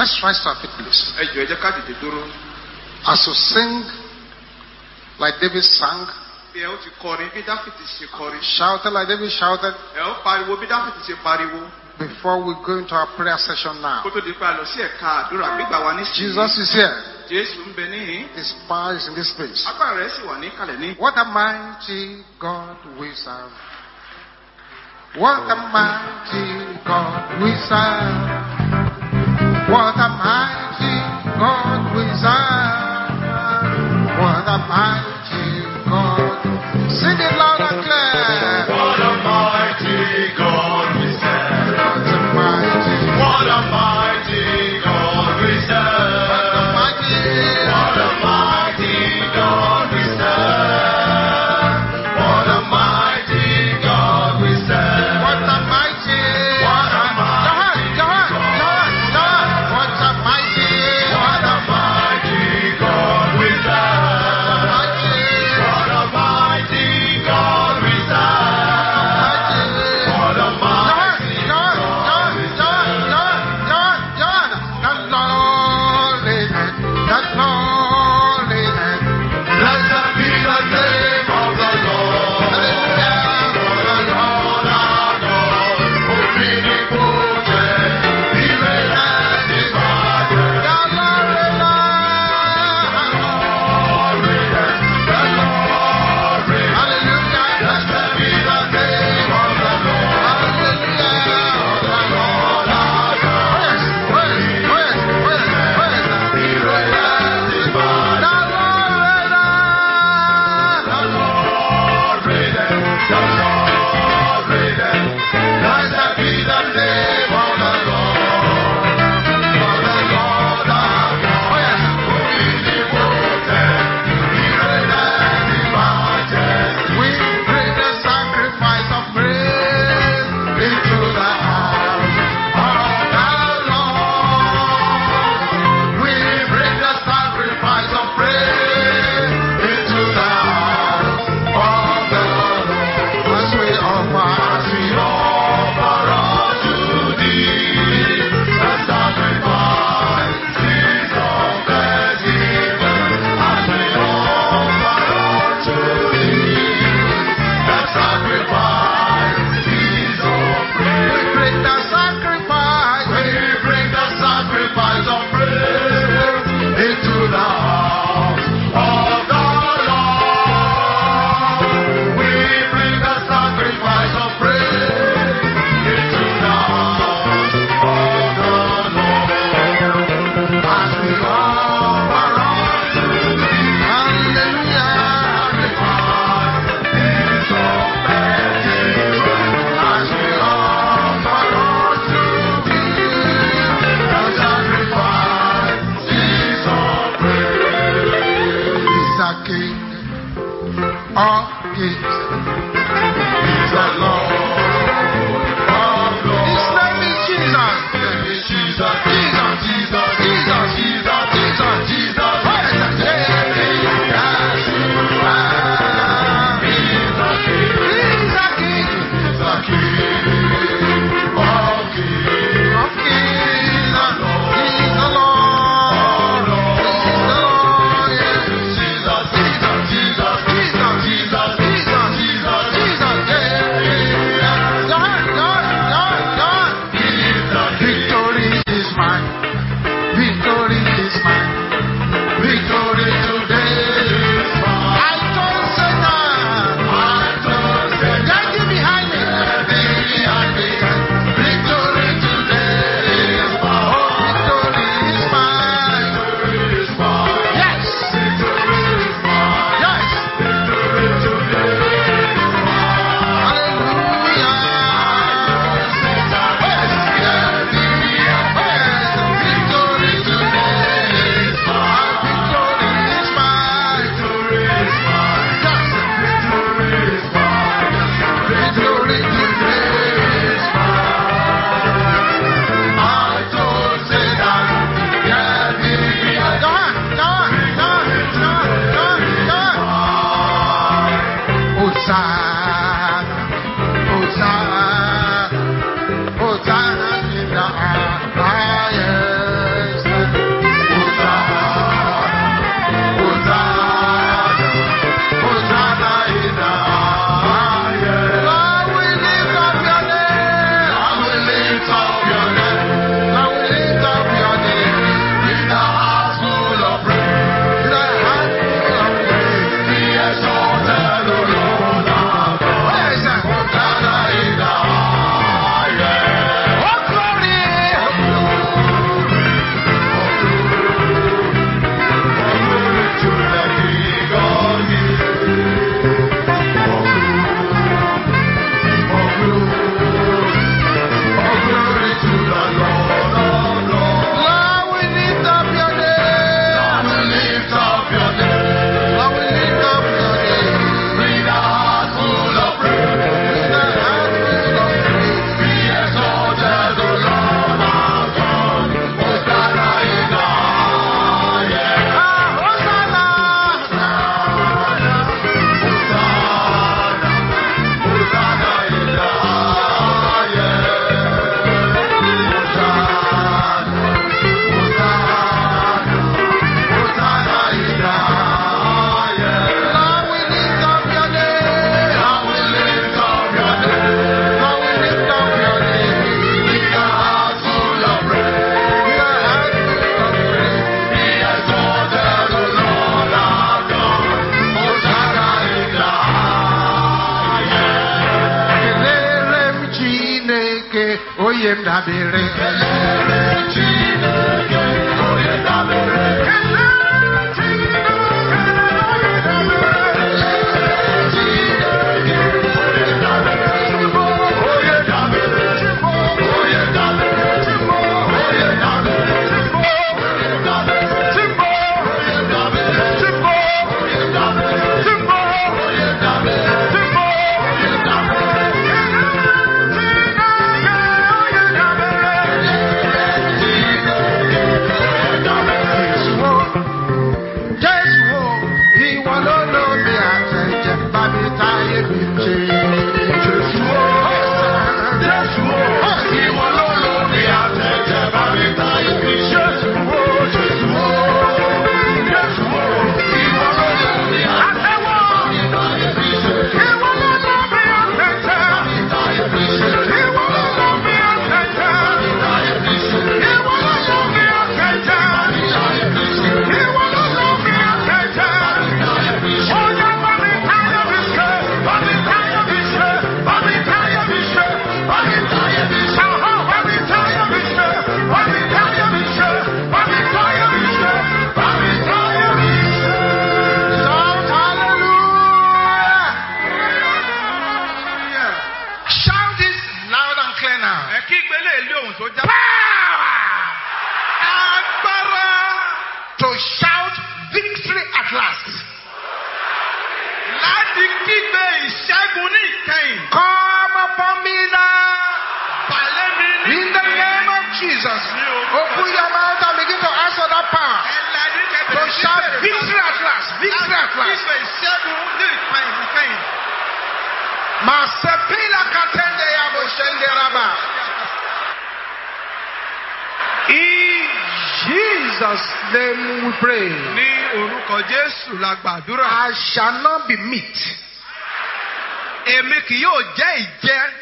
Let's rise to our feet, please. As you sing, like David sang, shouted like David shouted, before we go into our prayer session now, Jesus is here. His power is in this place. What a mighty God we serve. What a mighty God we serve. What a mighty God we serve. What a mighty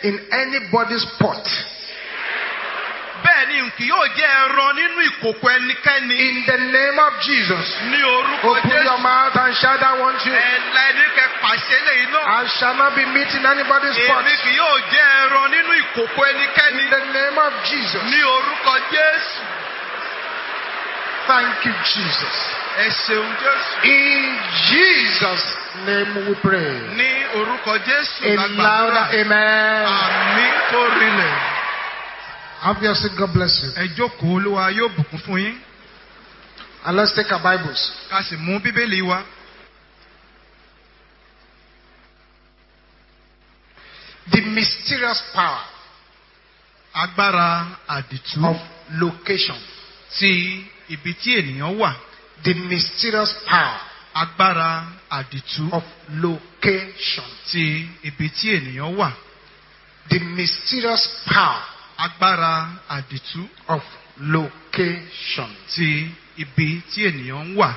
in anybody's pot. bẹ́ẹ̀ ni n kì yóò jẹ́ ẹran nínú ìkòkò ẹnikẹ́ni. In the name of Jesus. ní orúkọ Open your jésù. mouth and shout that one too. ẹ̀la ní kẹ pàṣẹ lẹ́yìn náà. I shall not be meat in anybody's pot. èmi kì yóò jẹ́ ẹran nínú ìkòkò ẹnikẹ́ni. In the name of Jesus. ní orúkọ jésù. Thank you, Jesus. ẹ ṣeun jésù. In Jesus' name we pray. ní orúkọ jésù A la louder gbàdúrà. amen. àmì tó rinlẹ̀. Obviously, God bless you. ẹ jókòó olúwa yóò bùkún fún yín. And let's take our Bibles. ká sì mú bíbélì wa. The mysterious power agbára àdìtú of location. ti ibi tí ènìyàn wà. The mysterious power agbára àdìtú of location. ti ibi tí ènìyàn wà. The mysterious power agbára àdìtú of location. ti ibi tí ènìyàn wà.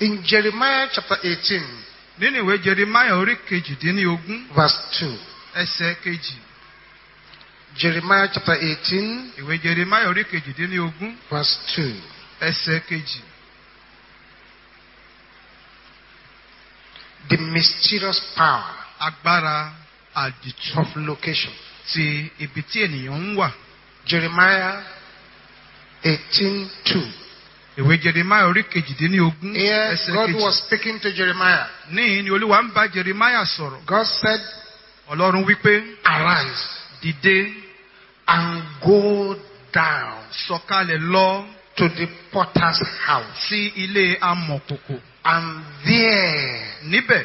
In Jeremiah chapter 18, nínú ìwé jeremiah orí kejìdínlógún verse 2. ẹsẹ̀ kejì. Jeremiah chapter 18, ìwé jeremiah orí kejìdínlógún verse 2. Ẹsẹ̀ kejì. The mysterious power agbára àdìtú of location. ti ibi tí ènìyàn ń wà. Jeremiah 18, 2. ìwé jeremiah orí kejìdínlógún Here, ẹsẹ̀ God kejì. was speaking to Jeremiah. níyìn ni olúwa ń bá jeremiah sọ̀rọ̀. God said, ọlọ́run wípé Arise dìde and go down sọ̀kalẹ̀ lọ to the potter's house. sí ilé amọ̀kòkò. And there, níbẹ̀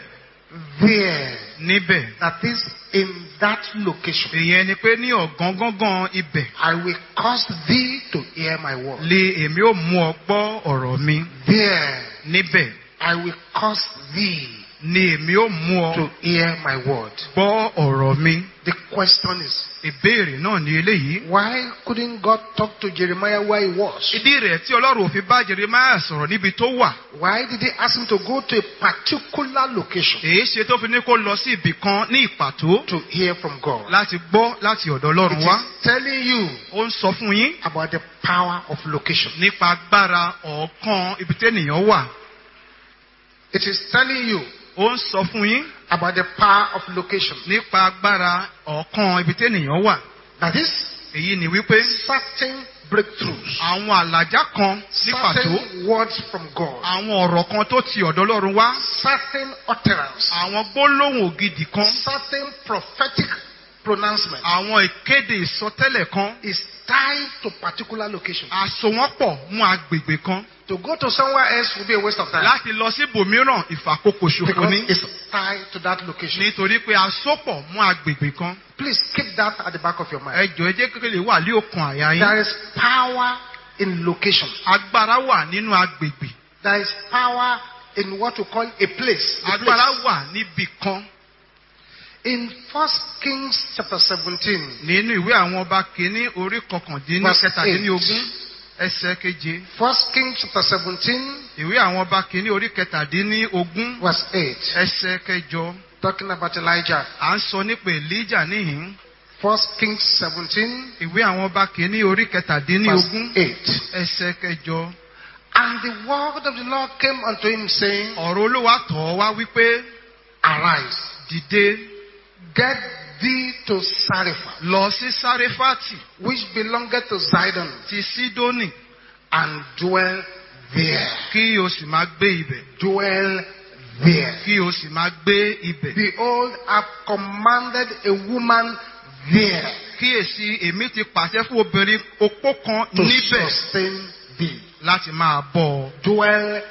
there, níbẹ̀ that is in that location, èyàn ni pé ní ọ̀gángángan ibẹ̀ I will cause thee to hear my word. lé èmi ò mú ọ gbọ́ ọ̀rọ̀ mi. There, níbẹ̀ I will cause thee ni èmi ò mú ọ to hear my word. gbọ́ ọ̀rọ̀ mi. The question is, ìbéèrè náà ni eléyìí. why couldn't God talk to Jeremiah where he was? ìdí rẹ̀ tí ọlọ́run ò fi bá jeremiah sọ̀rọ̀ níbi tó wà. Why did he ask him to go to a particular location èyí ṣe tó fi ní kó lọ sí ibì kan ní ìpàtó to hear from God? láti gbọ́ láti ọ̀dọ̀ It ọlọ́run wá. is telling you ó ń sọ fún yín about the power of location. nípa agbára ọ̀ọ́kán ibi tí ènìyàn wà. It is telling you ó ń sọ fún yín about the power of location. nípa agbára ọ̀kan ibi tí ènìyàn wà. That is, èyí ni wípé certain breakthroughs, àwọn àlàjá kan ní pàtó. certain words from God, àwọn ọ̀rọ̀ kan tó ti ọ̀dọ̀ Ọlọ́run wá. Certain utterance, àwọn gbólóhùn ògidì kan. Certain prophetic pronouncement àwọn ìkéde ìsọtẹ́lẹ̀ kan is tied to particular location. àsowọ́pọ̀ mú agbègbè kan To go to somewhere else will be a waste of time láti lọ sí ibòmíràn ìfàkókò ṣòfò because ní it's tied to that location. nítorí pé àsopọ̀ mú agbègbè kan Please keep that at the back of your mind. ẹjọ́ ẹ jẹ́ kékeré wà ní òkun àyà yín There is power in location. agbára wà nínú agbègbè There is power in what we call a place. Agbára wà níbi kan In First Kings chapter 17, nínú ìwé àwọn ọba kìíní orí kọkàndínní kẹtàdínlógún ẹsẹ̀ keje. First Kings chapter 17, ìwé àwọn ọba kìíní orí kẹtàdínlógún verse 8, ẹsẹ̀ kẹjọ. Talking about Elijah. à ń sọ nípa èlíjà níhìn First Kings 17, ìwé àwọn ọba kìíní orí verse kẹtàdínlógún 8. ẹsẹ̀ kẹjọ. And the word of the Lord came unto him, saying, ọ̀rọ̀ olúwa tọ̀ wá wípé Arise, dìde get thee to Sarephat, lọ sí sáréfàtì which belongeth to Zidon, ti sídónì and dwell there. kí o sì máa gbé ibẹ̀ Dwell there. kí o sì máa gbé ibẹ̀ Behold, I've commanded a woman there kíyèsí èmi ti pàṣẹ fún obìnrin opó kan to níbẹ̀ sustain thee. láti máa bọ́ Dwell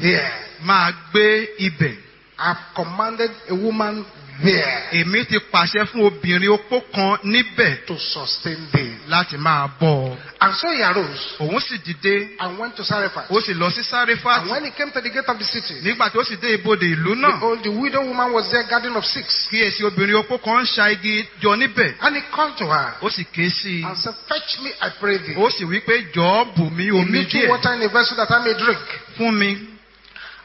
there. máa gbé ibẹ̀ I've commanded a woman there èmi ti pàṣẹ fún obìnrin opó kan níbẹ̀ to sustain thee. láti máa bọ́. Ọ And so he arose. Òun sì dìde. And went to Sarephat. ó sì lọ sí And sáréfàtì when he came to the gate of the city, nígbà tó sì dé ibodè ìlú náà behold, the widow woman was there gathering of six. kíyèsí obìnrin opó kan ń ṣa igi jọ níbẹ̀. And he called to her ó sì ké sí i. and said, Fetch me, I pray thee, ó sì wí pé jọ̀ọ́ bù mí a omi little díẹ̀. water in a vessel that I may drink. fún mi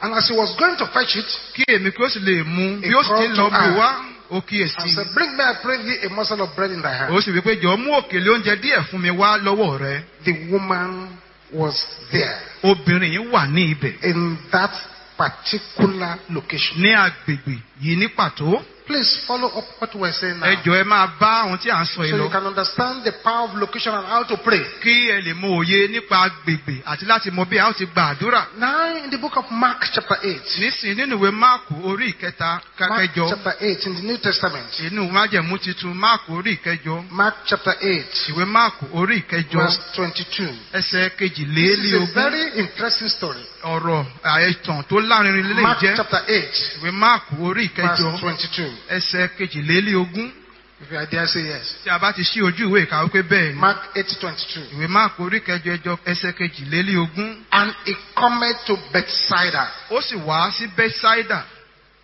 And as he was going to fetch it, kí èmi kí ó sì lè mu bí ó sì ti ń lọ bù wá ó kíyèsí and said, Bring me, I pray thee, a morsel of bread in thy hand. ó sì wí pé jọ̀ọ́ mú òkèlè oúnjẹ díẹ̀ fún mi wá lọ́wọ́ rẹ. The woman was there obìnrin yìí wà ní ibẹ̀ in that particular location. ní agbègbè yìí ní pàtó. Please follow up what we're saying now. ẹ ẹ máa bá ohun tí à ń sọ So you can understand the power of location and how to pray. kí ẹ lè mọ òye nípa agbègbè àti láti mọ bí a ó ti gba àdúrà. Now in the book of Mark chapter 8. nísìnyí nínú ìwé máàkù orí ìkẹta Mark chapter 8 in the New Testament. inú májẹ̀mú titun máàkù orí ìkẹjọ Mark chapter 8 ìwé máàkù orí ìkẹjọ verse 22. ẹsẹ̀ This is a very interesting story. Ọ̀rọ̀ àìtàn tó lárinrin lè Mark jẹ́ chapter 8 ìwé máàkù orí verse ìkẹjọ 22. ẹsẹ̀ kejìléní ogún If you are there, say yes. tí a bá ti ṣí ojú ìwé ìkàwé pé bẹ́ẹ̀ ni. Mark 8 22. ìwé máàkù orí kẹjọ ẹjọ ẹsẹ̀ kejìléní ogún And he cometh to Bethsaida, ó sì wá sí bethsaida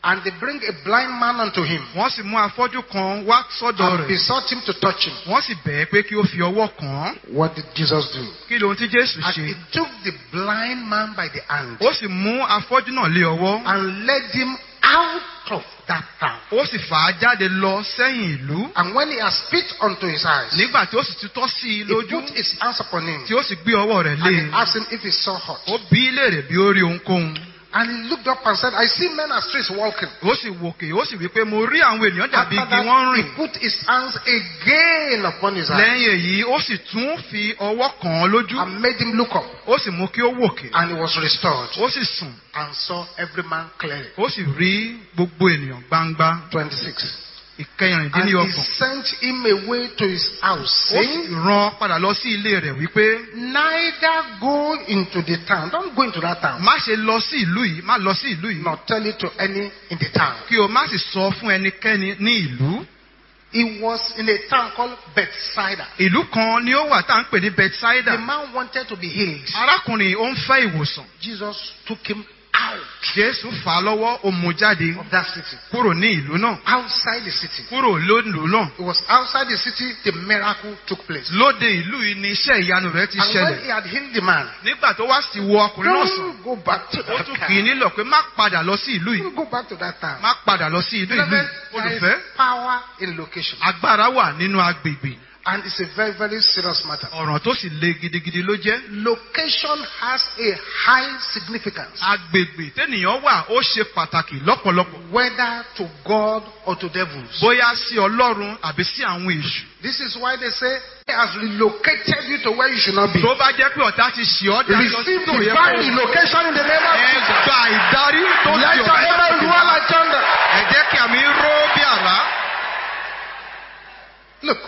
and they bring a blind man unto him, wọ́n sì mú afọ́jú kan wá sọ́dọ̀ and rẹ̀ besought him to touch him. wọ́n sì bẹ̀ ẹ́ pé kí ó fi ọwọ́ kàn án What did Jesus do? kí lóhun tí jésù And ṣe he took the blind man by the hand ó sì mú afọ́jú náà lé ọwọ́ and led him out of that town. ó sì fà á jáde lọ sẹ́yìn ìlú And when he had spit unto his eyes, nígbà tí ó sì ti tọ́ sí i he lójú put his hands upon him, tí ó sì gbé ọwọ́ rẹ̀ lé and e he asked him if he saw hot. ó bí léèrè bí ó rí ohunkóhun And he looked up and said, I see men as trees walking. ó sì wòkè ó sì wí pé mo rí àwọn ènìyàn dàbí igi wọ́n that, he rìn put his hands again upon his eyes lẹ́yìn èyí ó sì tún fi ọwọ́ kàn án lójú and made him look up. ó sì mú kí ó wòkè And he was restored ó sì sùn and saw every man clearly. ó sì rí gbogbo ènìyàn gbangba 26. And he sent him away to his house, ó sì rán padà lọ sí ilé rẹ̀ wípé Neither go into the town. Don't go into that town. má ṣe lọ sí ìlú yìí má lọ sí ìlú yìí Nor tell it to any in the town. kí o má sì sọ fún ẹnikẹ́ni ní ìlú He was in a town called Bethsaida. ìlú kan ni ó wà tá à ń pè ní The Bethsaida man wanted to be healed. arákùnrin ó ń fẹ́ ìwòsàn Jesus took him out Jésù fà á lọ́wọ́ ó mú jáde of that city, kúrò ní ìlú náà outside the city. kúrò lónìí náà It was outside the city the miracle took place. lóde ìlú yìí ni iṣẹ́ ìyanu rẹ̀ ti And when ṣẹlẹ̀ he had healed the man, nígbà tó wá sí wo ọkùnrin náà sàn don't go back to ó that tún kì í town. nílò pé má padà lọ sí ìlú yìí Don't go back to that town. má padà lọ sí ìlú yìí there olùfẹ́ is power in location. agbára wà nínú agbègbè And it's a very, very serious matter. ọ̀ràn tó sì le gidigidi ló jẹ́. Location has a high significance, agbègbè tẹ́nìyàn wà ó ṣe pàtàkì lọ́pọ̀lọpọ̀. whether to God or to devils. bóyá sí ọlọ́run àbí sí àwọn èṣù. This is why they say he has relocated you to where you should not be. tó bá jẹ́ pé ọ̀tá ti ṣì ọ́ dá lọ sí Receive tó yẹ divine relocation in the name of ẹ Jesus. gba ìdarí tó Let ti your amen sí roar like thunder. ẹ jẹ́ kí àmì ró bí àrá. Look,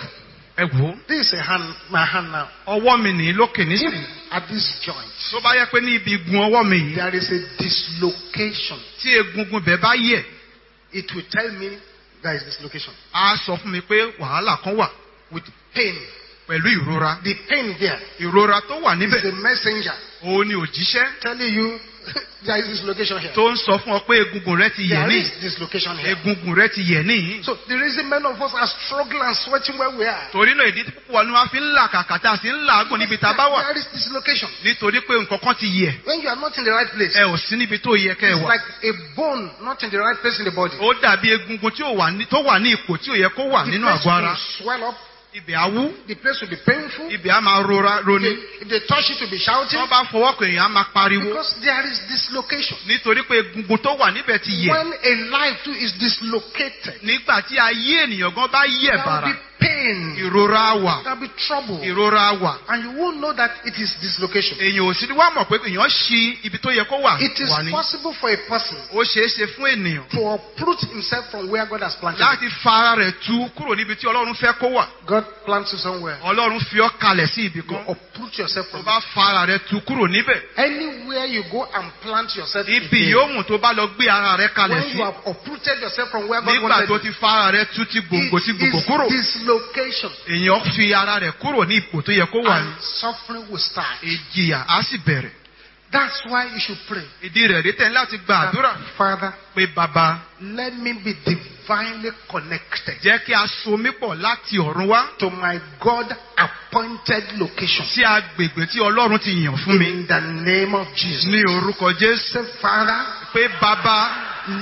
ẹ wò ó this is a hand, my hand now. ọwọ́ mi nìí lókè If nísìnyí. at this joint tó bá yẹ pé ní ibi igun ọwọ́ mi yìí there is a dislocation, tí egungun bẹ̀ bá yẹ̀ it will tell me there is dislocation á sọ fún mi pé wàhálà kan wà with pain. pẹ̀lú ìrora. The pain there ìrora tó wà is níbẹ̀ a messenger òun ni òjíṣẹ́ telling you there is dislocation here. tó ń sọ fún ọ pé egungun rẹ ti yẹ̀ There ní is dislocation here. egungun rẹ ti yẹ̀ ní. So the reason many of us are struggling and sweating where we are. torí náà ìdí púpọ̀ ni wọ́n fi ń là kàkà tá a sì ń làágùn níbi tá a bá wà There is dislocation. nítorí pé nǹkan kan ti yẹ̀ When you are not in the right place, ẹ ò sí níbi tó yẹ kẹ́ ẹ it's wà. like a bone not in the right place in the body. ó dàbí egungun tí ò wà ní ipò tí ò yẹ kó wà The nínú àgọ́ ara. will swell up. Ibẹ̀ á wú The place will be painful. ibẹ̀ á máa rora roni. if they touch it, will be shouting wọ́n bá fọwọ́ kàn èèyàn á máa pariwo. because there is dislocation. nítorí pé egungun tó wà níbẹ̀ ti yẹ̀. When a life too is dislocated, nígbà tí ayé ènìyàn gan bá yẹ̀ there will bàrà be pain, ìrora wà there will be trouble, ìrora wà. and you won't know that it is dislocation. èèyàn ò sí ní wá mọ̀ pé èèyàn ṣi ibi tó yẹ kó wà It is possible for a person ó ṣeé ṣe fún ènìyàn to uproot himself from where God has planted him. láti fa ara rẹ̀ tu kúrò níbi tí ọlọ́run fẹ́ kó wà. God plants you somewhere. ọlọ́run fi ọ́ kalẹ̀ sí ibì You kan. uproot yourself tó from bá fa ara rẹ̀ tu kúrò níbẹ̀. anywhere you go and plant yourself. ibi again, yòówù tó bá lọ gbé ara rẹ̀ kalẹ̀ when sí. you have uprooted yourself from where God nígbà wanted tó you, ti fa ara rẹ̀ tu ti gbòǹgbò ti gbòǹgbò it kúrò. is dislocation èèyàn fi ara rẹ̀ kúrò ní ipò tó yẹ kó wà and suffering will start. ìjìyà á sì bẹ̀rẹ̀. That's why you should pray. ìdí rẹ̀ rí tẹ̀ láti gba àdúrà Father, pé bàbá let me be divinely connected jẹ́ kí a so mí pọ̀ láti ọ̀run wá to my God appointed location. sí agbègbè tí ọlọ́run ti yàn fún mi. In the name of Jesus. ní orúkọ jésù Say, Father, pé bàbá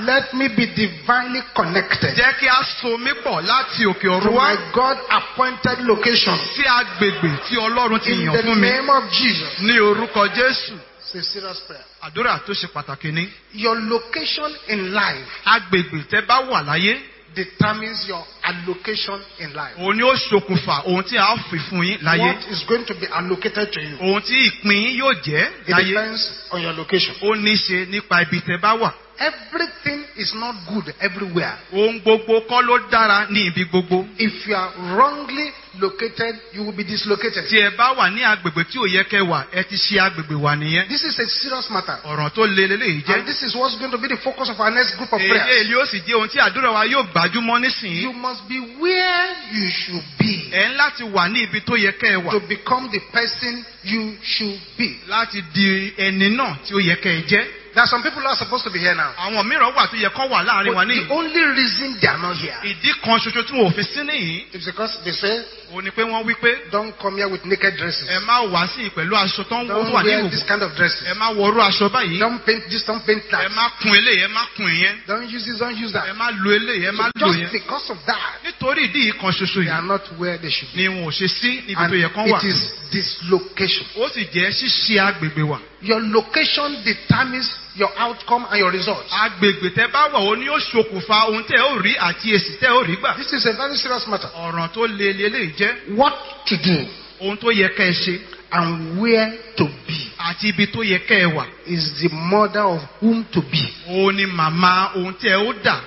let me be divinely connected jẹ́ kí a so mí pọ̀ láti òkè to ọ̀run wá my God appointed location. sí agbègbè tí ọlọ́run ti In yàn the fún mi. name of Jesus. ní orúkọ jésù a serious prayer. àdúrà tó ṣe pàtàkì ni Your location in life agbègbè tẹ bá wà láyé determines your allocation in life. òun ni ó ṣokùnfà ohun tí a fi fún yín láyé What is going to be allocated to you? ohun tí ìpín yín yóò jẹ́ It láyé depends on your location. ó ní ṣe nípa ibi tẹ bá wà Everything is not good everywhere. ohun gbogbo kọ́ ló dára ní ibi gbogbo If you are wrongly located, you will be dislocated. tí ẹ bá wà ní agbègbè tí ò yẹ kẹ́ wà ẹ ti ṣe agbègbè wà nìyẹn This is a serious matter. ọ̀ràn tó le leléyìí And jẹ́ this is what's going to be the focus of our next group of èyí prayers. èyí ó sì jẹ́ ohun tí àdúrà wa yóò gbájúmọ́ nísìnyí You must be where you should be ẹ ń láti wà ní ibi tó yẹ kẹ́ ẹ wà to become the person you should be. láti di ẹni náà tí ó yẹ kẹ́ ẹ jẹ́ There are some people who are supposed to be here now. àwọn mìíràn wà tó yẹ kọ́ wà láàárín wa But ní the only reason they are not here ìdí kan ṣoṣo tí wọn ò fi sí nìyí is because they say, òun ni pé wọ́n wí pé don't come here with naked dresses. ẹ má wá sí pẹ̀lú aṣọ tó ń Don't wà ní wear this kind of dresses. ẹ má wọrú aṣọ báyìí Don't paint this, don't paint ẹ that. má kun eléyìí ẹ má kun ìyẹn Don't use this, don't use ẹ that. má lo eléyìí ẹ má So lo just yẹn because of that, nítorí ìdí yìí kan ṣoṣo they are yìí not where they should be. ni wọn ò ṣe sí níbi And tó yẹ kán wà it is dislocation. ó sì jẹ́ ṣíṣe agbègbè wà Your location determines your outcome and your results. agbègbè tẹ bá wà ó ní ó ṣokùnfà ohun tẹ ó rí àti èsì tẹ ó rí gbà This is a very serious matter. ọ̀ràn tó le leléyìí jẹ́ What to do ohun tó yẹ kẹ́ ẹ ṣe and where to be àti ibi tó yẹ kẹ́ ẹ wà is the mother of whom to be. òun ni màmá ohun tẹ ó dà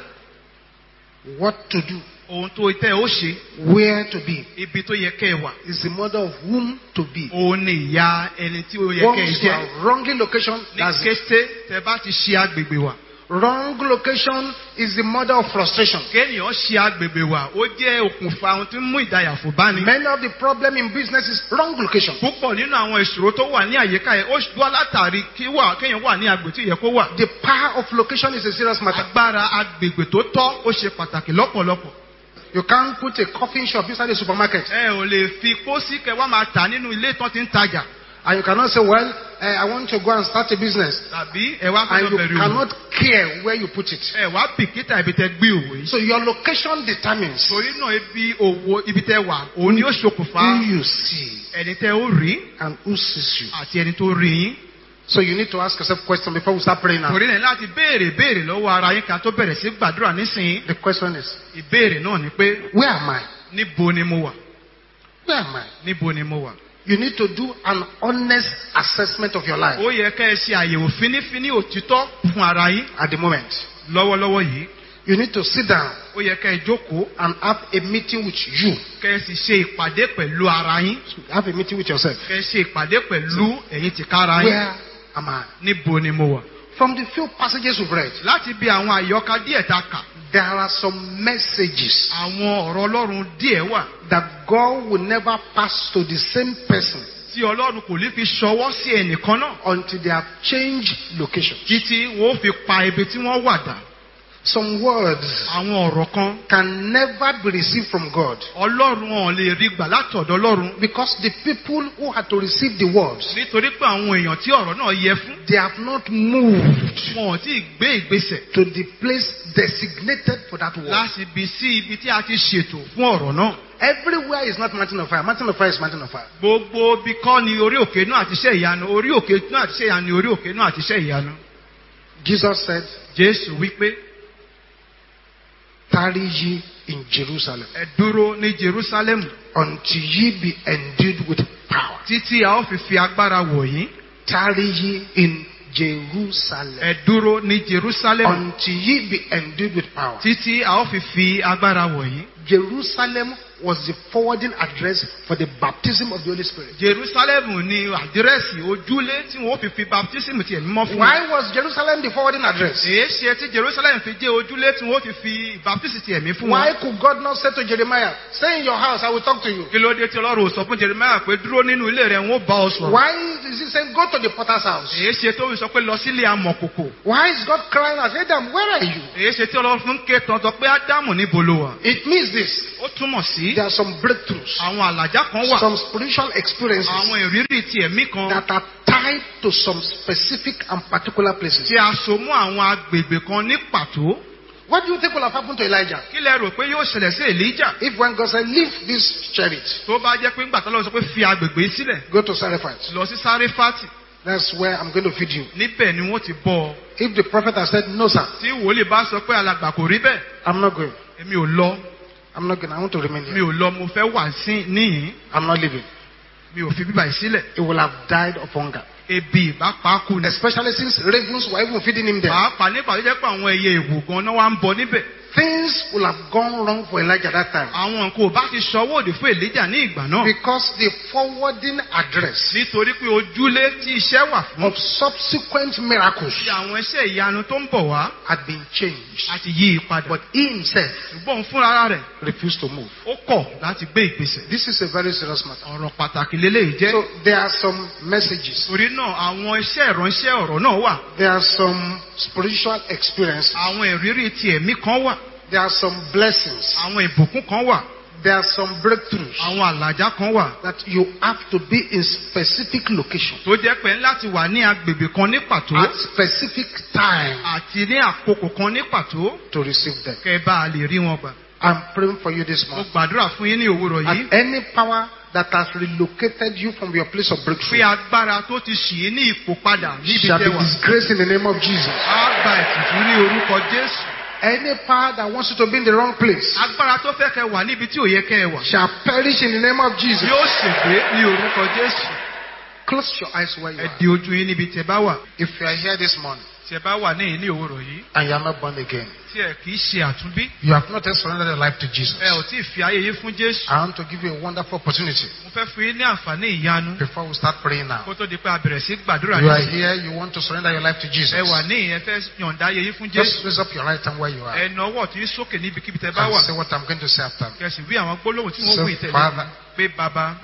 What to do, ohun tó tẹ ó ṣe where to be ibi tó yẹ kẹ́ ẹ wà is the mother of whom to be. òun ni ìyá ẹni tí ó yẹ kẹ́ ẹ Once you jẹ́ are wrongly location, ní kété tẹ bá ti ṣe agbègbè wà Wrong location is the mother of frustration. kéèyàn ṣe agbègbè wà ó jẹ́ okùnfà ohun tí ń mú ìdáyàfò bá ní. Many of the problem in business is wrong location. púpọ̀ nínú àwọn ìṣòro tó wà ní àyíká yẹn ó wá látàrí kí wà kéèyàn wà ní agbègbè tí yẹ kó wà. The power of location is a serious matter. agbára agbègbè tó tọ́ ó ṣe pàtàkì lọ́pọ̀lọpọ̀. You can't put a coffin shop inside a supermarket ẹ ò lè fi pósí kẹwàá máa tà nínú ilé tán ti ń tajà. and you cannot say, well, eh, I want to go and start a business, tàbí ẹ wá fẹ́ and lọ you cannot care where you put it. ẹ wá bìkítà ibi tẹ gbé yìí. So your location determines torí náà ibi òwò ibi tẹ wà òun ni ó ṣokùnfà who you see ẹni tẹ ó rí and who sees you. àti ẹni tó rí yín. So you need to ask yourself a question before we start praying now. torí náà láti béèrè béèrè lọ́wọ́ ara yín ká tó bẹ̀rẹ̀ sí gbàdúrà nísìnyí. The question is, ìbéèrè náà ni pé where am I? níbo ni mo wà Where am I? níbo ni mo wà. You need to do an honest assessment of your life ó yẹ kẹ́ ẹ ṣe àyẹ̀wò fínífíní òtítọ́ fún ara yín at the moment. lọ́wọ́lọ́wọ́ yìí. You need to sit down ó yẹ kẹ́ ẹ jókòó and have a meeting with you. kẹ́ ẹ sì ṣe ìpàdé pẹ̀lú ara yín Have a meeting with yourself. kẹ́ ẹ ṣe ìpàdé pẹ̀lú ẹ̀yin tìkára yín Where am I? níbo ni mo wà. From the few passages we've read, láti bí àwọn àyọká díẹ̀ ta kà there are some messages àwọn ọ̀rọ̀ ọlọ́run díẹ̀ wà that God will never pass to the same person tí ọlọ́run kò ní fi ṣọwọ́ sí ẹnìkan náà until they have changed location. títí wọ́n fi pa ibi tí wọ́n wà dà. Some words àwọn ọ̀rọ̀ kan can never be received from God ọlọ́run ọ̀ lè rí gbà látọ̀dọ̀ ọlọ́run because the people who had to receive the words, nítorí pé àwọn èèyàn tí ọ̀rọ̀ náà yẹ fún they have not moved wọn ò tí ì gbé ìgbésẹ̀ to the place designated for that word. láti ibi sí ibi tí a ti ṣètò fún ọ̀rọ̀ náà. Everywhere is not mountain of fire. Mountain of fire is mountain of fire. gbogbo bí kọ́ ni orí òkè náà àti iṣẹ́ ìyanu orí òkè náà àti iṣẹ́ ìyanu orí òkè náà àti iṣẹ́ ìyanu. Jesus said, jésù wípé Tarry ye in Jerusalem ẹ dúró ní jerusalem until ye be endued with power. títí a ó fi fi agbára wọ̀ yín. Tarry ye in Jerusalem ẹ dúró ní jerusalem until ye be endued with power. títí a ó fi fi agbára wọ̀ yín. Jerusalem was the forwarding address for the baptism of the Holy Spirit. jerusalem ni àdírẹ́sì ojúlé tí wọ́n fi fi baptism tiẹ̀ mímọ́ fún wa. Why was Jerusalem the forwarding address? èé ṣe tí jerusalem fi jẹ́ ojúlé tí wọ́n ti fi baptism tiẹ̀ mí fún wa. Why could God not say to Jeremiah, Stay in your house, I will talk to you? kí ló dé tí ọlọ́run ò sọ fún jeremiah pé dúró nínú ilé rẹ̀ wọ́n bá ọ sọ̀rọ̀. Why is he saying, Go to the potter's house? èé ṣe tó sọ pé lọ sílé amọ̀kòkò. Why is God crying out, Adam, where are you? èé ṣe tí ọlọ́run fún ké tọ̀tọ̀ pé ádámù níbo ló wà. It means this. ó túmọ̀ sí There are some breakthroughs, àwọn àlàjá kan wà some spiritual experiences àwọn ìrírí ti ẹ̀mí kan that are tied to some specific and particular places. tí a so mọ́ àwọn agbègbè kan ní pàtó. What do you think will have happened to Elijah? kí lẹ rò pé yóò ṣẹlẹ̀ sí èlíjà If when God said, Leave this chariot, tó bá jẹ́ pé ńgbà tó lọ́wọ́ sọ pé fi agbègbè yìí sílẹ̀ go to Sarephat. lọ sí sáréfàtì That's where I'm going to feed you. níbẹ̀ ni wọ́n ti bọ́ ọ. If the prophet has said, No, sir, tí wòlíì bá sọ pé alàgbà kò rí bẹ́ẹ̀ I'm not going. èmi ò lọ I'm not going. I want to remain mi here. ò lọ mo fẹ́ wà sí níyìn I'm not leaving. mi ò fi bíbà yìí sílẹ̀ He will have died of hunger. ebi ìbá pa kú ni. Especially since ravens were even feeding him there. pàápàá nípa tó jẹ́ pé àwọn ẹyẹ ìwò gan náà wá ń bọ níbẹ̀. Things will have gone wrong for Elijah that time. àwọn nǹkan ò bá ti ṣọwọ́ òdì fún èlíjà ní ìgbà náà. Because the forwarding address nítorí pé ojúlé tí iṣẹ́ wà fún. of subsequent miracles ti àwọn iṣẹ́ ìyanu tó ń bọ̀ wá had been changed. àti yí i padà. But he himself ṣùgbọ́n fúnra rẹ̀ refused to move. ó kọ̀ láti gbé ìgbésẹ̀. This is a very serious matter. ọ̀rọ̀ pàtàkì lélẹ́yìí jẹ́. So there are some messages. torí náà àwọn iṣẹ́ ìránṣẹ́ ọ̀rọ̀ náà wà. There are some spiritual experiences. àwọn ìrírí ti ẹ̀mí kan wà. There are some blessings. àwọn ìbùkún kan wà. There are some breakthroughs àwọn àlàjá kan wà. that you have to be in specific location tó jẹ́ pé láti wà ní agbègbè kan ní pàtó. at specific time àti ní àkókò kan ní pàtó. to receive them. kẹ́ bá a lè rí wọn gbà. I'm praying for you this mo morning. gbàdúrà fún yín ní òwúrọ̀ yìí. And any power that has relocated you from your place of breakthrough agbára tó ti ṣì í ní ipò padà níbi shall be tẹ́wà. disgraced in the name of Jesus. á gba ìtìjú ní orúkọ jésù. Any power that wants you to be in the wrong place agbára tó fẹ́ kẹ́ wà níbi tí ò yẹ kẹ́ ẹ wà. shall perish in the name of Jesus. yóò ṣègbé ní orúkọ jésù. Close your eyes where you ẹ are. di ojú yín níbi tẹ́ bá wà. If you are here this morning tí ẹ bá wà ní ìní òwúrọ̀ yìí. and you are not born again, tí ẹ kì í ṣe àtúnbí. you have not yet surrendered your life to Jesus. ẹ ò tí ì fi ayé yín fún jésù. I want to give you a wonderful opportunity mo fẹ́ fún yín ní àǹfààní ìyanu. before we start praying now. kó tó di pé a bẹ̀rẹ̀ sí gbàdúrà You are here, you want to surrender your life to Jesus. ẹ wà ní ìyẹn fẹ́ yọ̀ǹda ayé yín fún Just raise up your right hand where you are ẹ nà ọwọ́ tí yín sókè níbikíbi tẹ́ bá and wà. say what I'm going to say after. me. kẹsì wí àwọn gbólóhùn tí wọ́n wí Say. Father, pé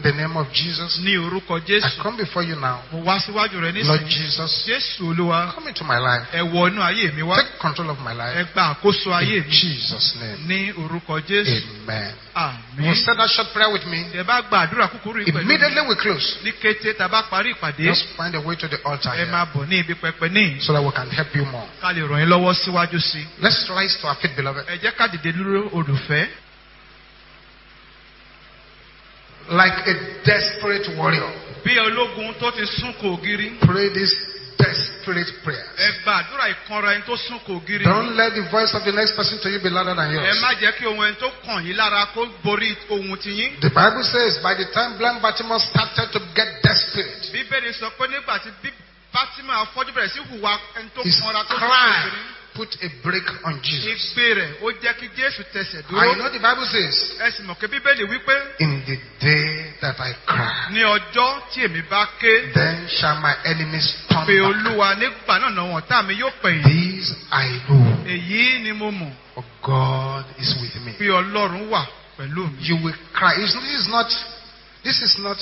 the name of Jesus, ní orúkọ I come before you now. mo wá síwájú rẹ Lord Jesus, Jésù Olúwa come into my life. ẹ wọ inú ayé mi wá Take control of my ẹ life. Àkóso ayé In mi Jesus' name. ní orúkọ Jésù Amen. àmín You said that short prayer with me. ẹ bá gba àdúrà kúkúrú yìí pẹ̀lú Immediately we close. ní kété tá a bá parí ìpàdé Just find a way to the altar ẹ here máa bọ̀ ní ibi pẹpẹ ní so that we can help you more. ká lè ràn yín lọ́wọ́ síwájú sí i Let's rise to our feet, beloved. ẹ jẹ́ ká dìde dúró olùfẹ́ Like a desperate warrior, bí ológun tó ti sún kò ògiri pray these desperate ẹ prayers. gba àdúrà ìkanra ẹni tó sún kò ògiri Don't let the voice of the next person to you be louder than ẹ yours. má jẹ́ kí ohun ẹni tó kàn yín lára kó borí ohun tiyín The Bible says by the time blind Bartimaeus started to get desperate, bíbélì sọ pé nígbà tí bí Fátímà afọ́jú bẹ̀rẹ̀ sí hùwà ẹni tó his kanra tó sún kò cry ògiri put a break on Jesus. I know the Bible says, In the day that I cry, then shall my enemies turn back. These I know, for God is with me. You will cry. It's, this is not, this is not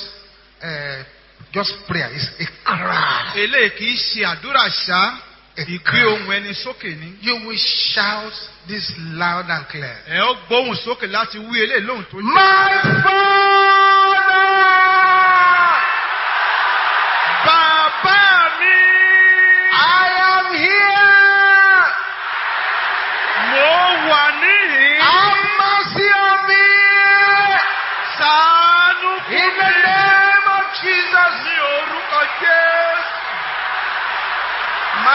uh, just prayer. It's a cry. Ìgbé cry. ohùn ẹni sókè ni. You will shout this loud and clear. ẹ ó gbóhùn sókè láti wí eléyìí lóhùn tó My Father,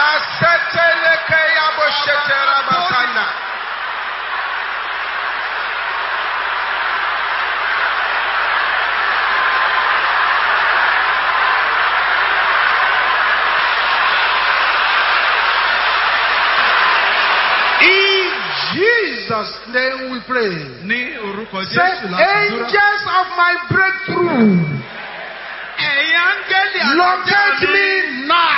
Maseteleke Jesus' name we pray. ní orúkọ Say, Jésù láti dúró. angels of my breakthrough, ẹ̀yin áńgẹ́lì locate me now.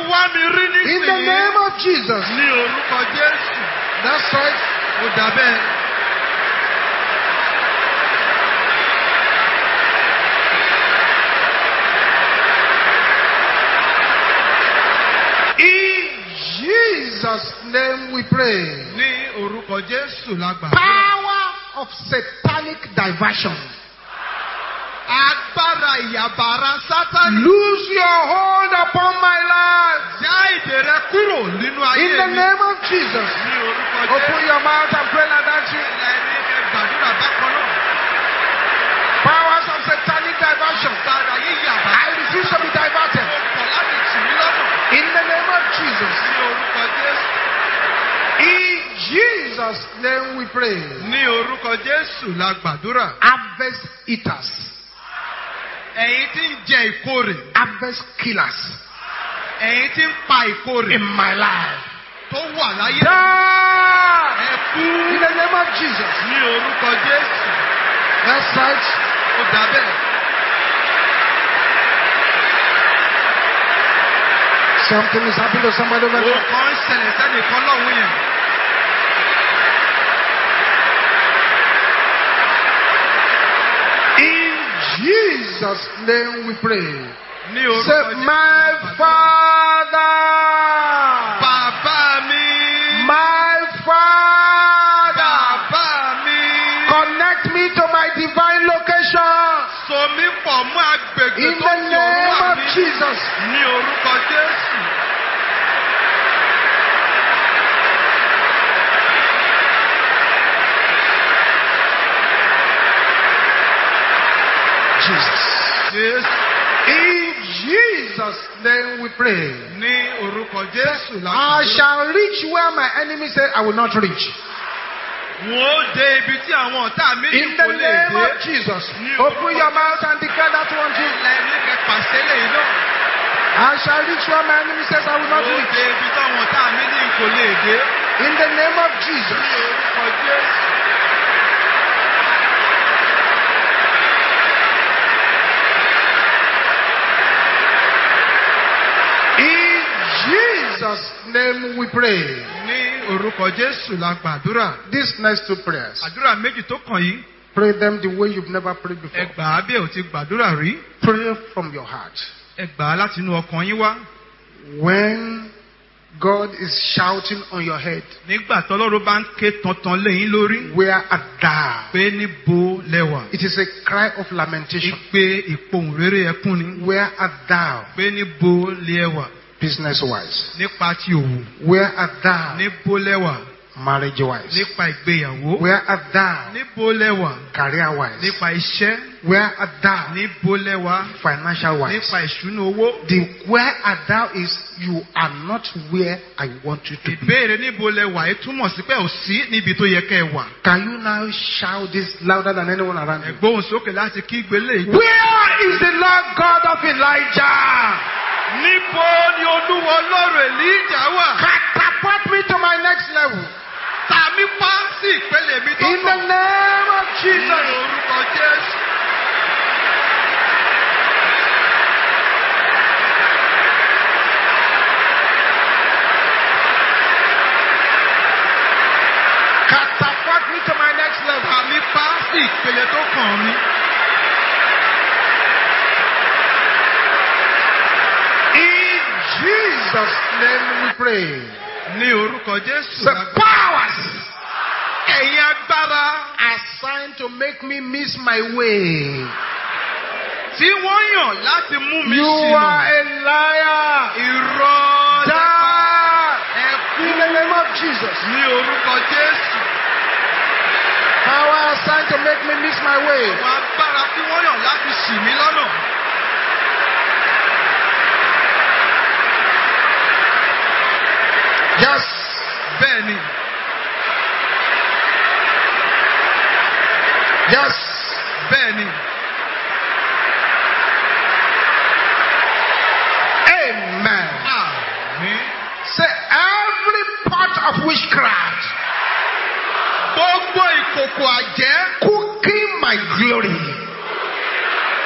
Ẹ wá mi rí In the nísìnyí. name of Jesus. ní orúkọ Jésù. That's right. ó dà bẹ́ẹ̀. In Jesus' name we pray. ní orúkọ Jésù la gbà. Power of satanic diversion. Agbára ìyàbára sátani. Lose your hold upon my life. já ìdè rẹ kúrò nínú ayé In the mi. name of Jesus. ní orúkọ Open Jésù. your mouth and pray like that. you- ẹni ẹ gbàdúrà bákan náà. Powers of satanic diversion. agbára yíyàbá. I refuse to be diverted. ó kọ̀ láti tì mí lọ́nà. In the name of Jesus. ní orúkọ Jésù. In Jesus' name we pray. ní orúkọ Jésù la gbàdúrà. Harvest eaters. Ẹ̀yin tí ń jẹ ìkórè. Harvest killers. ẹ̀yin tí ń pa ìkórè. In my life. tó wà láyé. Die. ẹ kú. In the name of Jesus. ní orúkọ Jésù. That's right. ó dà bẹ́ẹ̀. Something is happening to somebody over there. ń ṣẹlẹ̀ sẹ́nìkan lọ́hùn yẹn. Jesus' name we pray. Say, my Father, pray. ní orúkọ Jésù la I gbàdúrà. shall reach where my enemy said I will not reach. Wọ́n ó dé ibi tí àwọn ọ̀tá mi ní In kò the lè name dé. of Jesus. Open your mouth and declare that one too. Lẹ́ni kẹfà sílẹ̀ yìí náà. I shall reach where my enemy says I will not Wọ́n ó reach. dé ibi tí àwọn ọ̀tá mi ní kò lè dé. In the name of Jesus. Ní orúkọ Jésù. In Jesus' name we pray. Ní orúkọ Jésù la gbàdúrà. These next two prayers. Àdúrà méjì tó kàn yìí. Pray them the way you've never prayed ẹ before. gbà á bí ẹ ò ti gbàdúrà rí Pray from your heart. ẹ gbà á láti inú ọkàn yín wá When God is shouting on your head, nígbà tọ́lọ́run bá ń ké tantan lẹ́yìn lórí where art thou? pé níbo lẹwà It is a cry of lamentation. ìpè ìpohùn rere ẹkún ni Where art thou? pé níbo lẹwà Business wise. nípa ti òwò Where art thou? níbo lẹwà Marriage wise. nípa ìgbéyàwó Where art thou? níbo lẹwà Career wise. nípa iṣẹ́ Where art thou? níbo lẹwà Financial wise. nípa ìṣúná owó The where art thou is you are not where I want you to be. ìbéèrè níbo lẹwà túmọ̀ sí pé ò sí níbi tó yẹ kẹ́ ẹ wà Can you now shout this louder than anyone around you? ẹgbóhùn sókè láti kí gbélé. Where is the Lord God of Elijah? Níbo ni olúwa ọlọ́run èlíjà wà Catapult me to my next level. tàmí pa sí ìpele mi tó In the kàn name of ní Jesus. orúkọ jésù. Catapult me to my next level. tàmí pa sí ìpele tó kàn mí. Jesus' name we pray. ní orúkọ jésù. The powers ẹ̀yin agbára assigned to make me miss my way. tí wọ́n yàn láti mú mi You are a liar. irọ́ ẹkú In the name of Jesus. ní orúkọ jésù. Power assigned to make me miss my way. àwọn agbára tí wọ́n yàn láti ṣì mí lọ́nà. Yes. bẹ́ẹ̀ ni Yes. bẹ́ẹ̀ ni Amen. àmín. Say every part of witchcraft gbogbo ìkòkò àjẹ́ cooking my glory.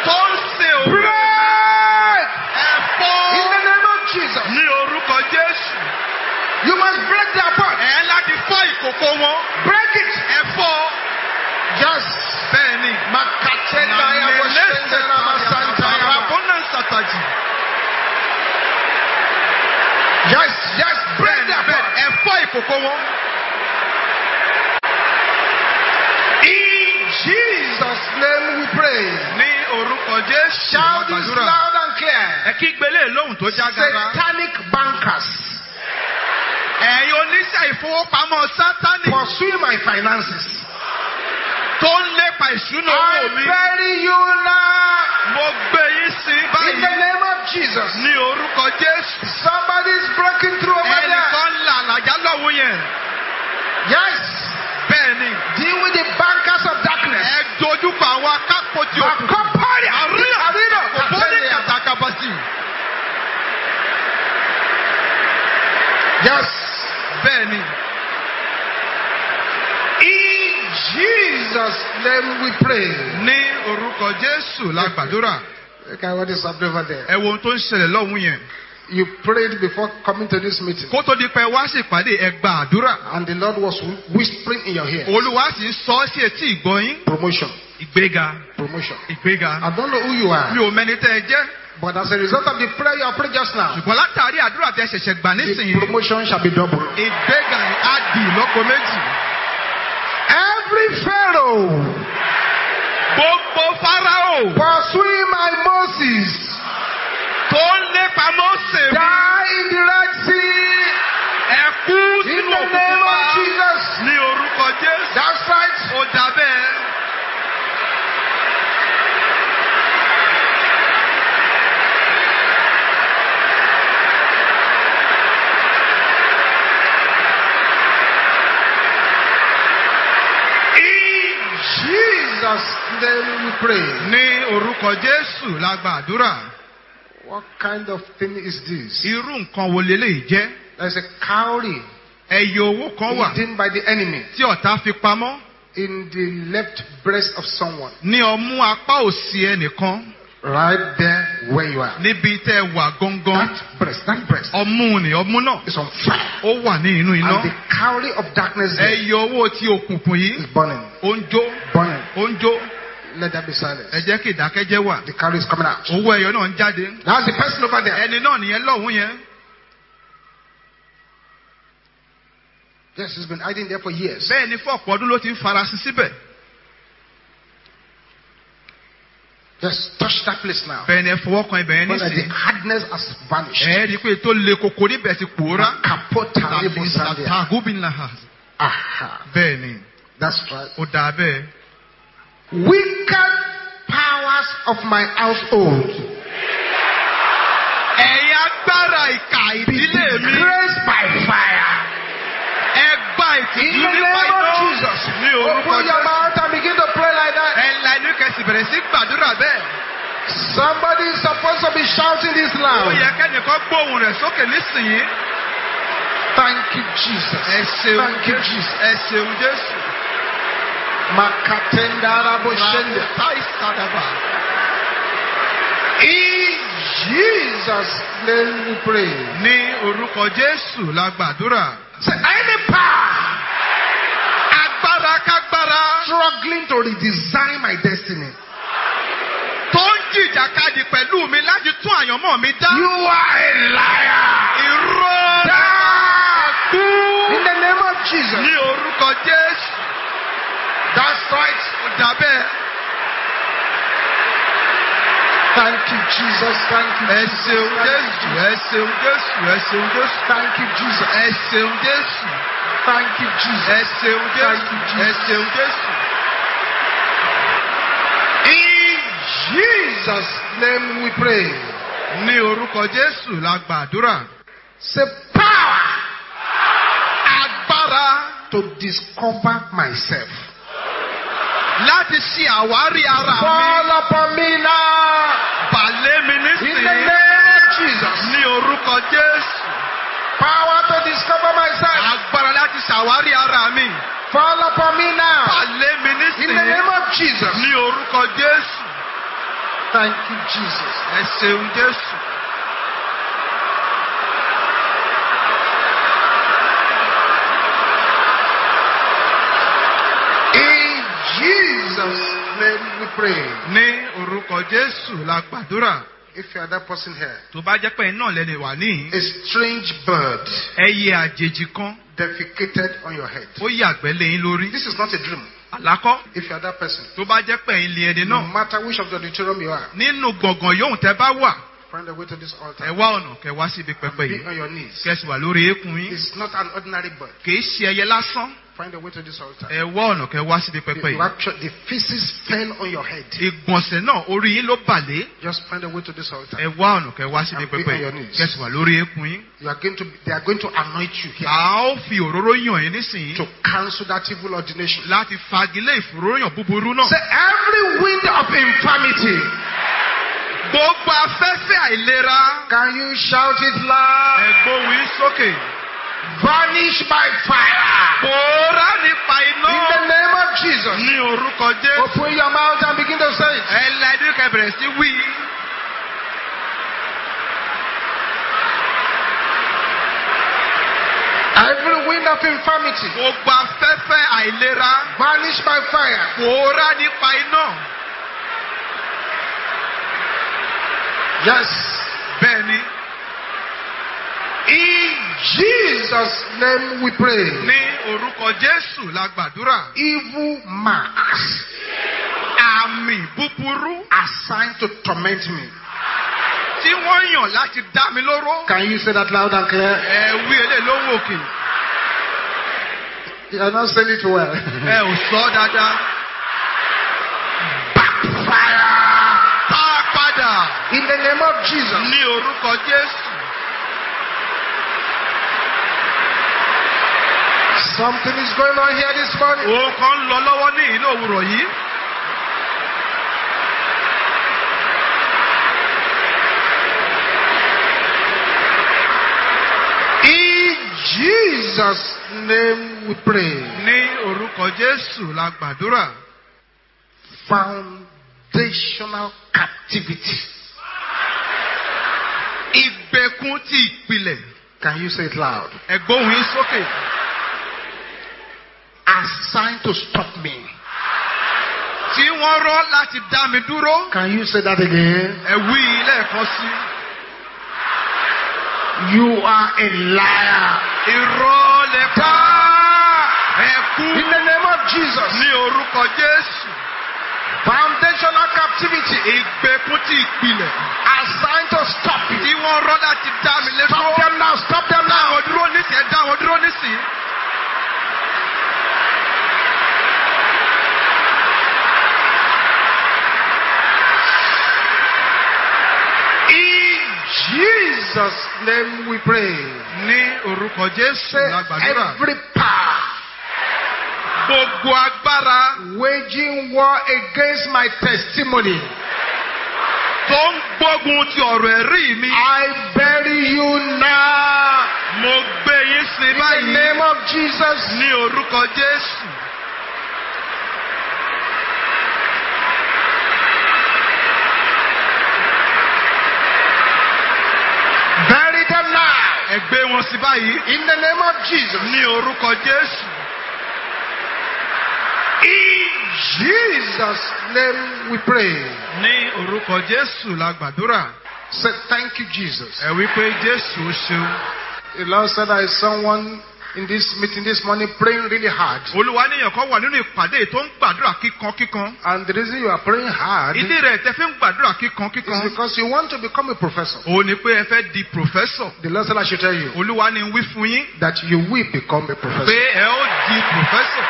tó ń ṣe òun Break ẹ̀fọ́ in the name of Jesus. ní orúkọ jésù. You must break their part. ẹ̀ láti fọ́ ìkòkò wọn Break it. ẹ̀fọ́ Yes. bẹ́ẹ̀ ni. Makatenda ya boshendera masanta ya ba. Rabona sataji. Yes, yes. Break Bẹ́ẹ̀ ni their bẹ́ẹ̀ part. Ìkòkò wọn. In Jesus' name we pray. Ní orúkọ Jésù. Shout this loud and clear. Ẹ kí gbélé lóhùn tó jágara. Satanic bankers Ẹ̀yin oníṣẹ́ ìfowópamọ́ Sátánì pursuing my finances. tó ń lépa ìṣúná I owó mi. bury you now. Mo gbé yín sí báyìí. Jesus. Ní orúkọ Jésù. Somebody is breaking through over there. Ẹnìkan là àlàjá lọ́wọ́ yẹn. Yes. Bẹ́ẹ̀ ni. Deal with the bankers of darkness. Ẹ dojúkọ àwọn akápòtì òkùnkùn. Bakoparia. Àríyá Arino. kò bó ní kàtàkàbọ̀sì. Yes. Bẹ́ẹ̀ ni. In Jesus' name we pray. Ní orúkọ Jésù la gbàdúrà. Okay, what is happening over there? Ẹ wo ohun tó ń ṣẹlẹ̀ lọ́hùn yẹn. You prayed before coming to this meeting, Kó tó di pé wá sí ìpàdé ẹ gba àdúrà. and the Lord was whispering in your ear. Olúwa sì ń sọ sí etí ìgbọ́yín. Promotion. Ìgbéga. Promotion. Ìgbéga. I don't know who you are, Mi ò mẹni tẹ́ ẹ jẹ́. but as a result of the prayer you prayed just now, Ṣùgbọ́n látàrí àdúrà tẹ ṣẹ̀ṣẹ̀ gbà the nísìnyí. promotion shall be double. Ìgbéga á di ìlọ́po méjì. Every Pharaoh Gbogbo Fáráò pursuing my Moses tó ń lépa Mósè mi. die in the Red Sea Ẹ kú in sínú the òkùnkùn name of wa. Jesus. Ní orúkọ Jésù. That's right. Ó dà bẹ́ẹ̀. Name we pray. Ní orúkọ Jésù la gbàdúrà. What kind of thing is this? Irú nǹkan wo leléyìí jẹ́? There's a cowrie Ẹyẹ owó kan wà hidden by the enemy tí ọ̀tá fi pamọ́ in the left breast of someone. ní ọmú apá òsì ẹnìkan Right there where you are. níbi tẹ́ ẹ wà gangan. That breast, that breast Ọmú ni ọmú náà is on fire. ó wà ní inú iná. And the cowrie of darkness there Ẹyẹ owó ti òkùnkùn yìí is burning, ó ń jó burning, ó ń jó Let there be silence. ẹ jẹ́ kí ìdákẹ́jẹ́ wà The carry is coming out. owó ẹyọ náà ń jáde Now the person over there. ẹni náà nìyẹn lọ́hùn yẹn Yes, he's been hiding there for years. bẹ́ẹ̀ ni fún ọ̀pọ̀ ọdún ló ti ń farasin síbẹ̀ Just touch that place now. bẹ́ẹ̀ ni ẹ fọwọ́ kan ibẹ̀ yẹn When the nísìnyí hardness has vanished. ẹ rí i pé tó le koko níbẹ̀ ti pòórá Kapota lebo sandia. sàtàgùbìnlá Aha. bẹ́ẹ̀ ni That's right. ó dáa bẹ́ẹ̀. Wicked powers of my household. ẹ̀yin agbára ìkà ìdílé mi Grace by fire. ẹ gba ìtìjú nípa iná ní orúkọ Jésù. begin to pray like that. ẹ la inú kẹsì bẹ̀rẹ̀ sí gbàdúrà bẹ́ẹ̀. Somebody is supposed to be shouting this ó loud. yẹ kẹ́nìkan gbóhùn rẹ̀ sókè nísìnyí. Thank you, Jesus. ẹ ṣeun Thank you, Jésù. Jesus. ẹ ṣeun Jésù. Makatenda sádàbà. In Jesus' name we pray. ní orúkọ Jésù la gbàdúrà. Say, any power agbára kágbára struggling to redesign my destiny. tó ń jìjàkadì pẹ̀lú mi láti tún àyànmọ́ mi dá. You are a liar. irọ́ Die. In the name of Jesus. ní orúkọ Jésù. That's right. bẹ́ẹ̀. Thank you, Jesus. Thank you, Jesus. Thank you, Jesus. Thank you, Jesus. Thank you, Jesus. Thank you, Jesus. In Jesus' name we pray. ní orúkọ Jésù la gbàdúrà. Say power agbára to discover myself. Láti ṣe àwárí ara mi. Fall upon me now. Bàlẹ́ mi In the nísìnyí. name of Jesus. Ní orúkọ Jésù. Power to discover myself. Agbára láti ṣàwárí ara mi. Fall upon me now. Bàlẹ́ mi In the nísìnyí. name of Jesus. Ní orúkọ Jésù. Thank you, Jesus. Ẹ ṣeun Jésù. In Jesus' name we pray. Ní orúkọ Jésù la gbàdúrà. If you are that person here, Tó bá jẹ́ pé iná lẹ́nu wà níyìn. a strange bird Ẹyẹ àjèjì kan defecated on your head. ó yàgbẹ́ lẹ́yìn lórí. This is not a dream. Àlákọ́. If you are that person, Tó bá jẹ́ pé ẹ̀yin lé ẹni no náà. matter which of the auditorium you are, Nínú gbọ̀ngàn yóò tẹ́ bá wà. find a way to this Ẹ altar. wá ọ̀nà kẹ wá síbi pẹpẹ Be yìí. on your knees. Kẹ̀sì wà lórí eékún yín. It's not an ordinary bird. Kìí ṣe ẹyẹ lásán. Find a way to this altar. Ẹ wá ọ̀nà kẹ wá síbi pẹpẹ The, yìí. rapture, the feces fell on your head. Ìgbọ̀nsẹ̀ náà orí yín ló bàlẹ́. Just find a way to this altar. Ẹ wá ọ̀nà kẹ wá síbi pẹpẹ yìí. Kẹ̀sì wà lórí eékún yín. You are going to. They are going to anoint you here À ó fi òróró yàn yín nísìnyí. to cancel that evil ordination. Láti fagilé ìfòróyàn búburú náà. Say every wind of infirmity. Gbogbo afẹ́fẹ́ àìlera. Can you shout it loud? Ẹ̀gbọ́n yín sókè. Vanish by fire. Pòórá nípa In the iná. name of Jesus. Ní orúkọ Jésù. Open your mouth and begin to say it. Ẹ la ẹni kẹ bẹ̀rẹ̀ sí wí. Every wind of infirmity. Gbogbo afẹ́fẹ́ àìlera. Vanish by fire. Pòórá nípa iná. Yes. Bẹ́ẹ̀ni, In Jesus' name we pray. ní orúkọ Jésù la gbàdúrà. Evil marks Àmì búburú assigned to torment me. tí wọ́n yàn láti dá mi lóró. Can you say that loud and clear? Ẹ wí elé lóhùn òkè. You are not saying it well. Ẹ ò sọ dáadáa. Backfire. Tá a padà In the name of Jesus. ní orúkọ Jésù. Something is going on here this morning. Òun kan lọ lọ́wọ́ ní ìlú òwúrọ̀ yìí. In Jesus' name we pray. Ní orúkọ Jésù la gbàdúrà. Foundational captivity. Ìgbèkùn ti ìpìlẹ̀. Can you say it loud? Ẹ̀gbọ́n yín sókè. Assigned to stop me. wọ́n rọ́ láti dá mi dúró. Can you say that again? Ẹ wí lẹ́ẹ̀kan sí. You are a liar. Irọ́ lẹ pa. Ẹ kú In the name of Jesus. ní orúkọ Jésù. Foundational captivity Ìgbèkùn ti ìpìlẹ̀. assigned to stop you. Tí wọ́n rọ́ láti dá mi lé Stop them now. Stop them now. wọn dúró nísìnyí. Ẹ dá wọn dúró nísìnyí. In Jesus' name we pray. Ní orúkọ Jésù Say la gbàdúrà. every power Gbogbo agbára waging war against my testimony. tó ń gbógun ti ọ̀rọ̀ ẹ̀rí mi. I bury you now. Mo gbé yín sí In the báyìí. name of Jesus. Ní orúkọ Jésù. Ẹ gbé wọn sí báyìí. In the name of Jesus. Ní orúkọ Jésù. In Jesus' name we pray. Ní orúkọ Jésù la gbàdúrà. Say thank you, Jesus. Ẹ wí pé Jésù ṣeun. The Lord said is someone in this meeting this morning praying really hard. Olúwa níyàn kan wà nínú ìpàdé tó ń gbàdúrà kíkan kíkan. And the reason you are praying hard Ìdí rẹ̀ tẹ́ fi ń gbàdúrà kíkan is kíkan. because you want to become a professor. Òun ni pé ẹ fẹ́ di pòfẹ́sọ̀. The Lord said I should tell you Olúwa ní wí fún yín that you will become a pé professor. ẹ ó di pòfẹ́sọ̀.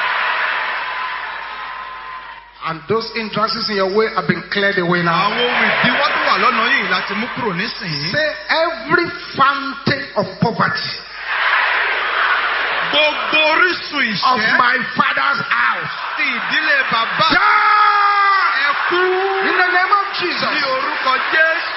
And those hindrances in your way have been cleared away now. Àwọn ohun ìdíwọ́ tó wà lọ́nà yìí láti mú kúrò nísìnyí. Say every fountain of poverty Gbogbo orísun of ìṣẹ́ my father's house. ti ìdílé bàbá Die! ẹ kú In the name of ní Jesus. orúkọ Jésù.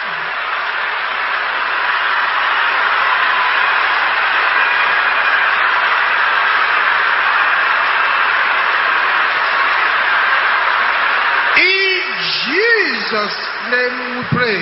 Jesus' name we pray.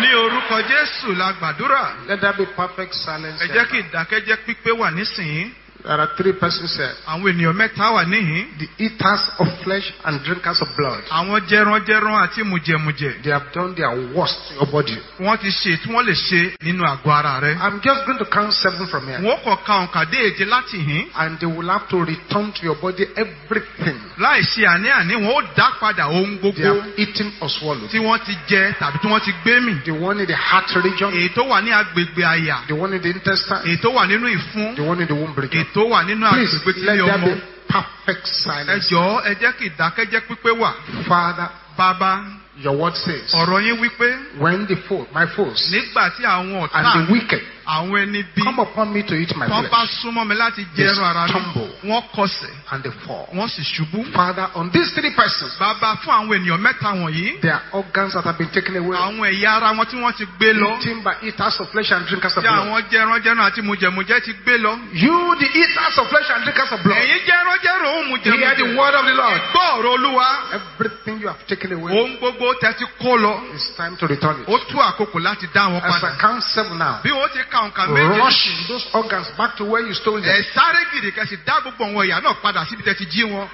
Ní orúkọ Jésù la gbàdúrà. Let there be perfect silence. Ẹ jẹ́ kí ìdákẹ́jẹ́ pípé wà nísìnyí. There are three persons here. Àwọn ènìyàn mẹ́ta wà níhìn. The eaters of flesh and drinkers of blood. Àwọn jẹranjẹran àti mùjẹmùjẹ. They have done their worst to your body. Wọ́n ti ṣe tí wọ́n lè ṣe nínú àgọ́ ara rẹ̀. I'm just going to count seven from here. Wọ́n kọ̀ ka òǹkà dé èje láti hìn. And they will have to return to your body everything Láì ṣe àní-àní, wọ́n ó dá padà ohun they have eaten or swallowed. tí wọ́n ti jẹ tàbí tí wọ́n ti gbé mì. The one in the heart region, Èyí tó wà ní agbègbè àyà. the one in the intestine, Èyí tó wà nínú ìfun. the one in the womb region. Èyí tó wà nínú agbègbè tí ilé ọmọ. perfect Ẹ silence. jọ̀ọ́ ẹ jẹ́ kí ìdákẹ́jẹ́ pípé wà. Father, Bàbá, your word says, ọ̀rọ̀ yín wípé when the foe, my foes, nígbà tí àwọn ọ̀tá and the wicked àwọn ẹni bí come upon me to eat my wọ́n bá flesh, súnmọ́ mi láti jẹ They ara mi stumble. wọ́n kọsẹ̀ and they fall. wọ́n sì ṣubú. Father, on these three persons, Bàbá fún àwọn ènìyàn mẹ́ta wọ̀nyí their organs that have been taken away, àwọn ẹ̀yà ara wọn tí wọ́n ti gbé lọ eaten by eaters of flesh and drinkers of tí àwọn jẹranjẹran àti mùjẹmùjẹ ti gbé lọ. You, the eaters of flesh and drinkers of blood, ẹ̀yin jẹranjẹran òun hear the word of the Lord. gbọ́ ọ̀rọ̀ olúwa Everything you have taken away, ohun gbogbo tẹ́ ti kó lọ it's time to return it. ó tú àkókò láti dá wọn As padà. I count seven now, bí wọ́n ti ka òǹkà méje rush those organs back to where you stole ẹ̀ them. sáré gidi kẹ́sì dá gbogbo àwọn ẹ̀yà náà padà síbi tẹ́ ti jí wọn.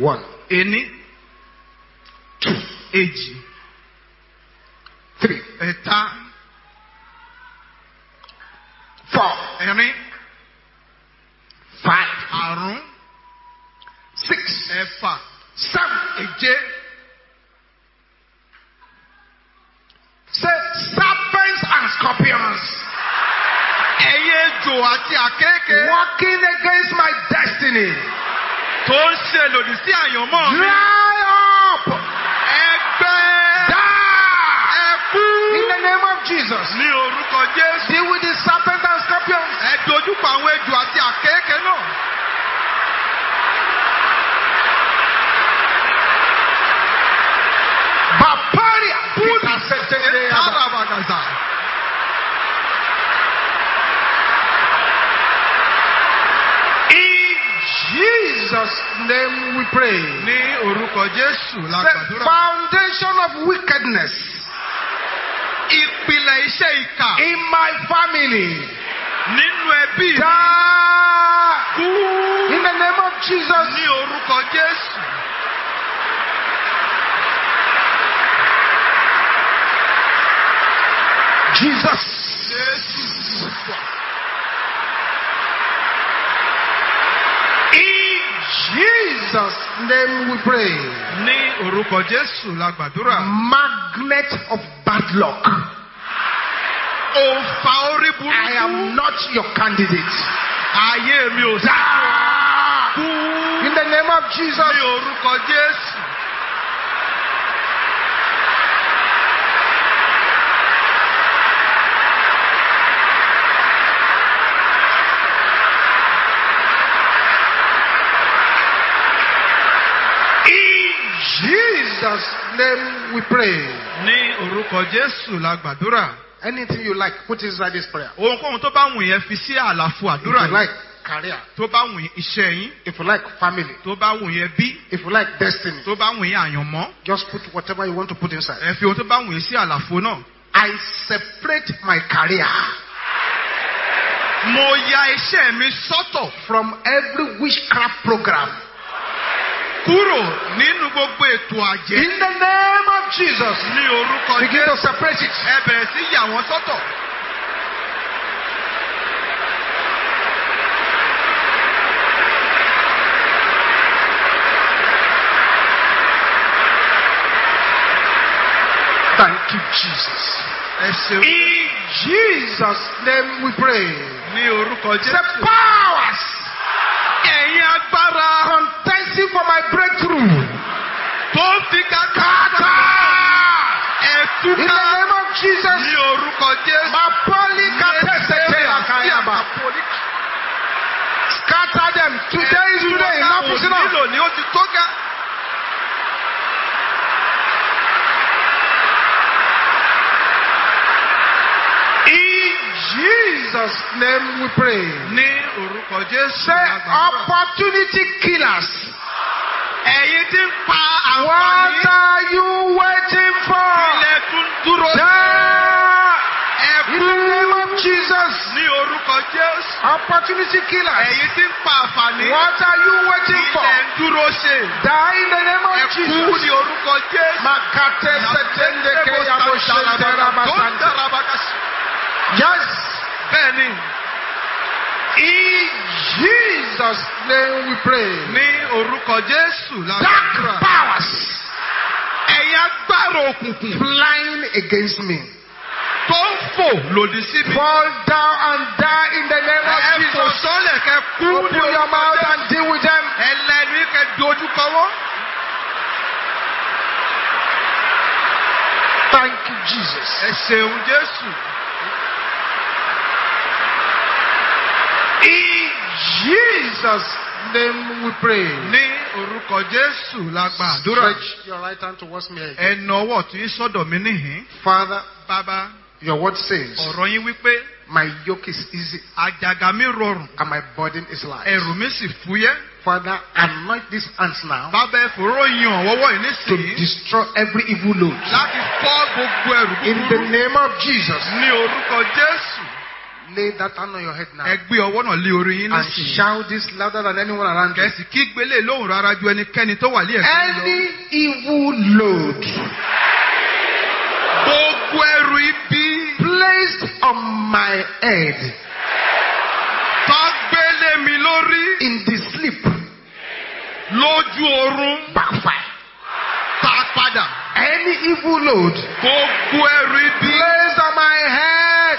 One, ení two, èjì. Three, ẹ̀ta. Four, ẹ̀rin. Five, àrún. Six, ẹ̀fà. Seven. èje. Say serpents and scorpions ẹ̀yin ejò àti àkéèké walking against my destiny. tó ń ṣe lòdì sí àyànmọ́ mi. Dry up, ẹgbẹ́ die ẹkú in the name of Jesus. ní orúkọ Jésù. Deal with the serpents and scorpions. ẹ dojúkọ àwọn ejò àti àkéèké náà. Barbaria. Peter said. Jesus' name we pray. The foundation of wickedness. In my family. In the name of Jesus. Jesus. Name we pray. Ní orúkọ Jésù la gbàdúrà. Magnet of bad luck. Òǹfà orí burúkú. I am not your candidate. Ayé mi ò sí. Ah! In the name of Jesus. Ní orúkọ Jésù. Name we pray. Ní orúkọ Jésù la gbàdúrà. Anything you like, put inside this prayer. Ohunkóhun tó bá wù yẹn fi sí àlàfo If àdúrà you yìí. like career, Tó bá wù yín iṣẹ́ yín. if you like family, Tó bá wù yẹn bí. if you like destiny, Tó bá wù yín àyànmọ́. just put whatever you want to put inside. Ẹ fi ohun tó bá wù yín sí àlàfo náà. I separate my career Mo ya iṣẹ́ mi sọ́tọ̀ from every witchcraft program. Kúrò nínú gbogbo ètò àjẹ́. In the name of Jesus, Ní orúkọ begin to separate it. Ẹ bẹ̀rẹ̀ sí yà wọ́n sọ́tọ̀. Thank you, Jesus. In Jesus' name we pray. Ní orúkọ The powers Ẹ̀yin agbára contesting for my breakthrough. tó fi gàgà In the ẹ̀túká name of Jesus. ní orúkọ Jésù. Mapoli kapesete akayaba. Scatter them. Today is today. Enough is enough. Nílò ni ó ti tó ga. In Jesus' name we pray. Ní orúkọ Jésù. Say opportunity killers. Ẹ̀yin tí ń pa What àǹfààní are you waiting for? ilẹ̀ tún dúró sí. The name of Jesus. Ní orúkọ Jésù. Opportunity killers. Ẹ̀yin tí ń pa àǹfààní What are you waiting for? ilẹ̀ ń dúró ṣe. Die in the name of Jesus. ní orúkọ Jésù. Makate setende ke yabo shente rabasante. Yes. Bẹ́ẹ̀ni, In Jesus' name we pray. ní orúkọ Jésù la Dark powers Ẹ̀yin agbára òkùnkùn flying against me. tó ń fò lòdì sí mi. Fall down and die in the name of Ẹ fò Jesus. sọ́lẹ̀ kẹ kú ní Open your orúkọ mouth Jésù. and deal with them. Ẹlẹ́ni kẹ dojúkọ wọ́n. Thank you, Jesus. Ẹ ṣeun Jésù. In Jesus' name we pray. Ní orúkọ Jésù la gbàdúrà. Stretch your right hand towards me. again. Ẹnu ọwọ́ tí ń sọ́dọ̀ mi níhìn. Father, Bàbá, your word says, ọ̀rọ̀ yín wípé My yoke is easy àjàgà mi rọrùn, and my burden is light. ẹ̀rù mi sì fúyẹ́. Father, anoint these hands now Bàbá ẹ yan ọ̀wọ́wọ́ yìí to destroy every evil load. Láti fọ́ gbogbo ẹ̀rù In the name of Jesus, Ní orúkọ Jésù. Lay that hand on your head now Ẹ gbé ọwọ́ náà lé orí yín and nísìnyí. shout this louder than anyone around you. Kẹ̀sì kí gbélé lóhùn rárá ju ẹnikẹ́ni tó wà ní ẹ̀sìn lọ. Any evil load Gbogbo ẹrù ibi placed on my head tó gbélé mi lórí in the sleep lójú oorun backfire. ta padà. Any evil load Gbogbo ẹrù ibi placed on my head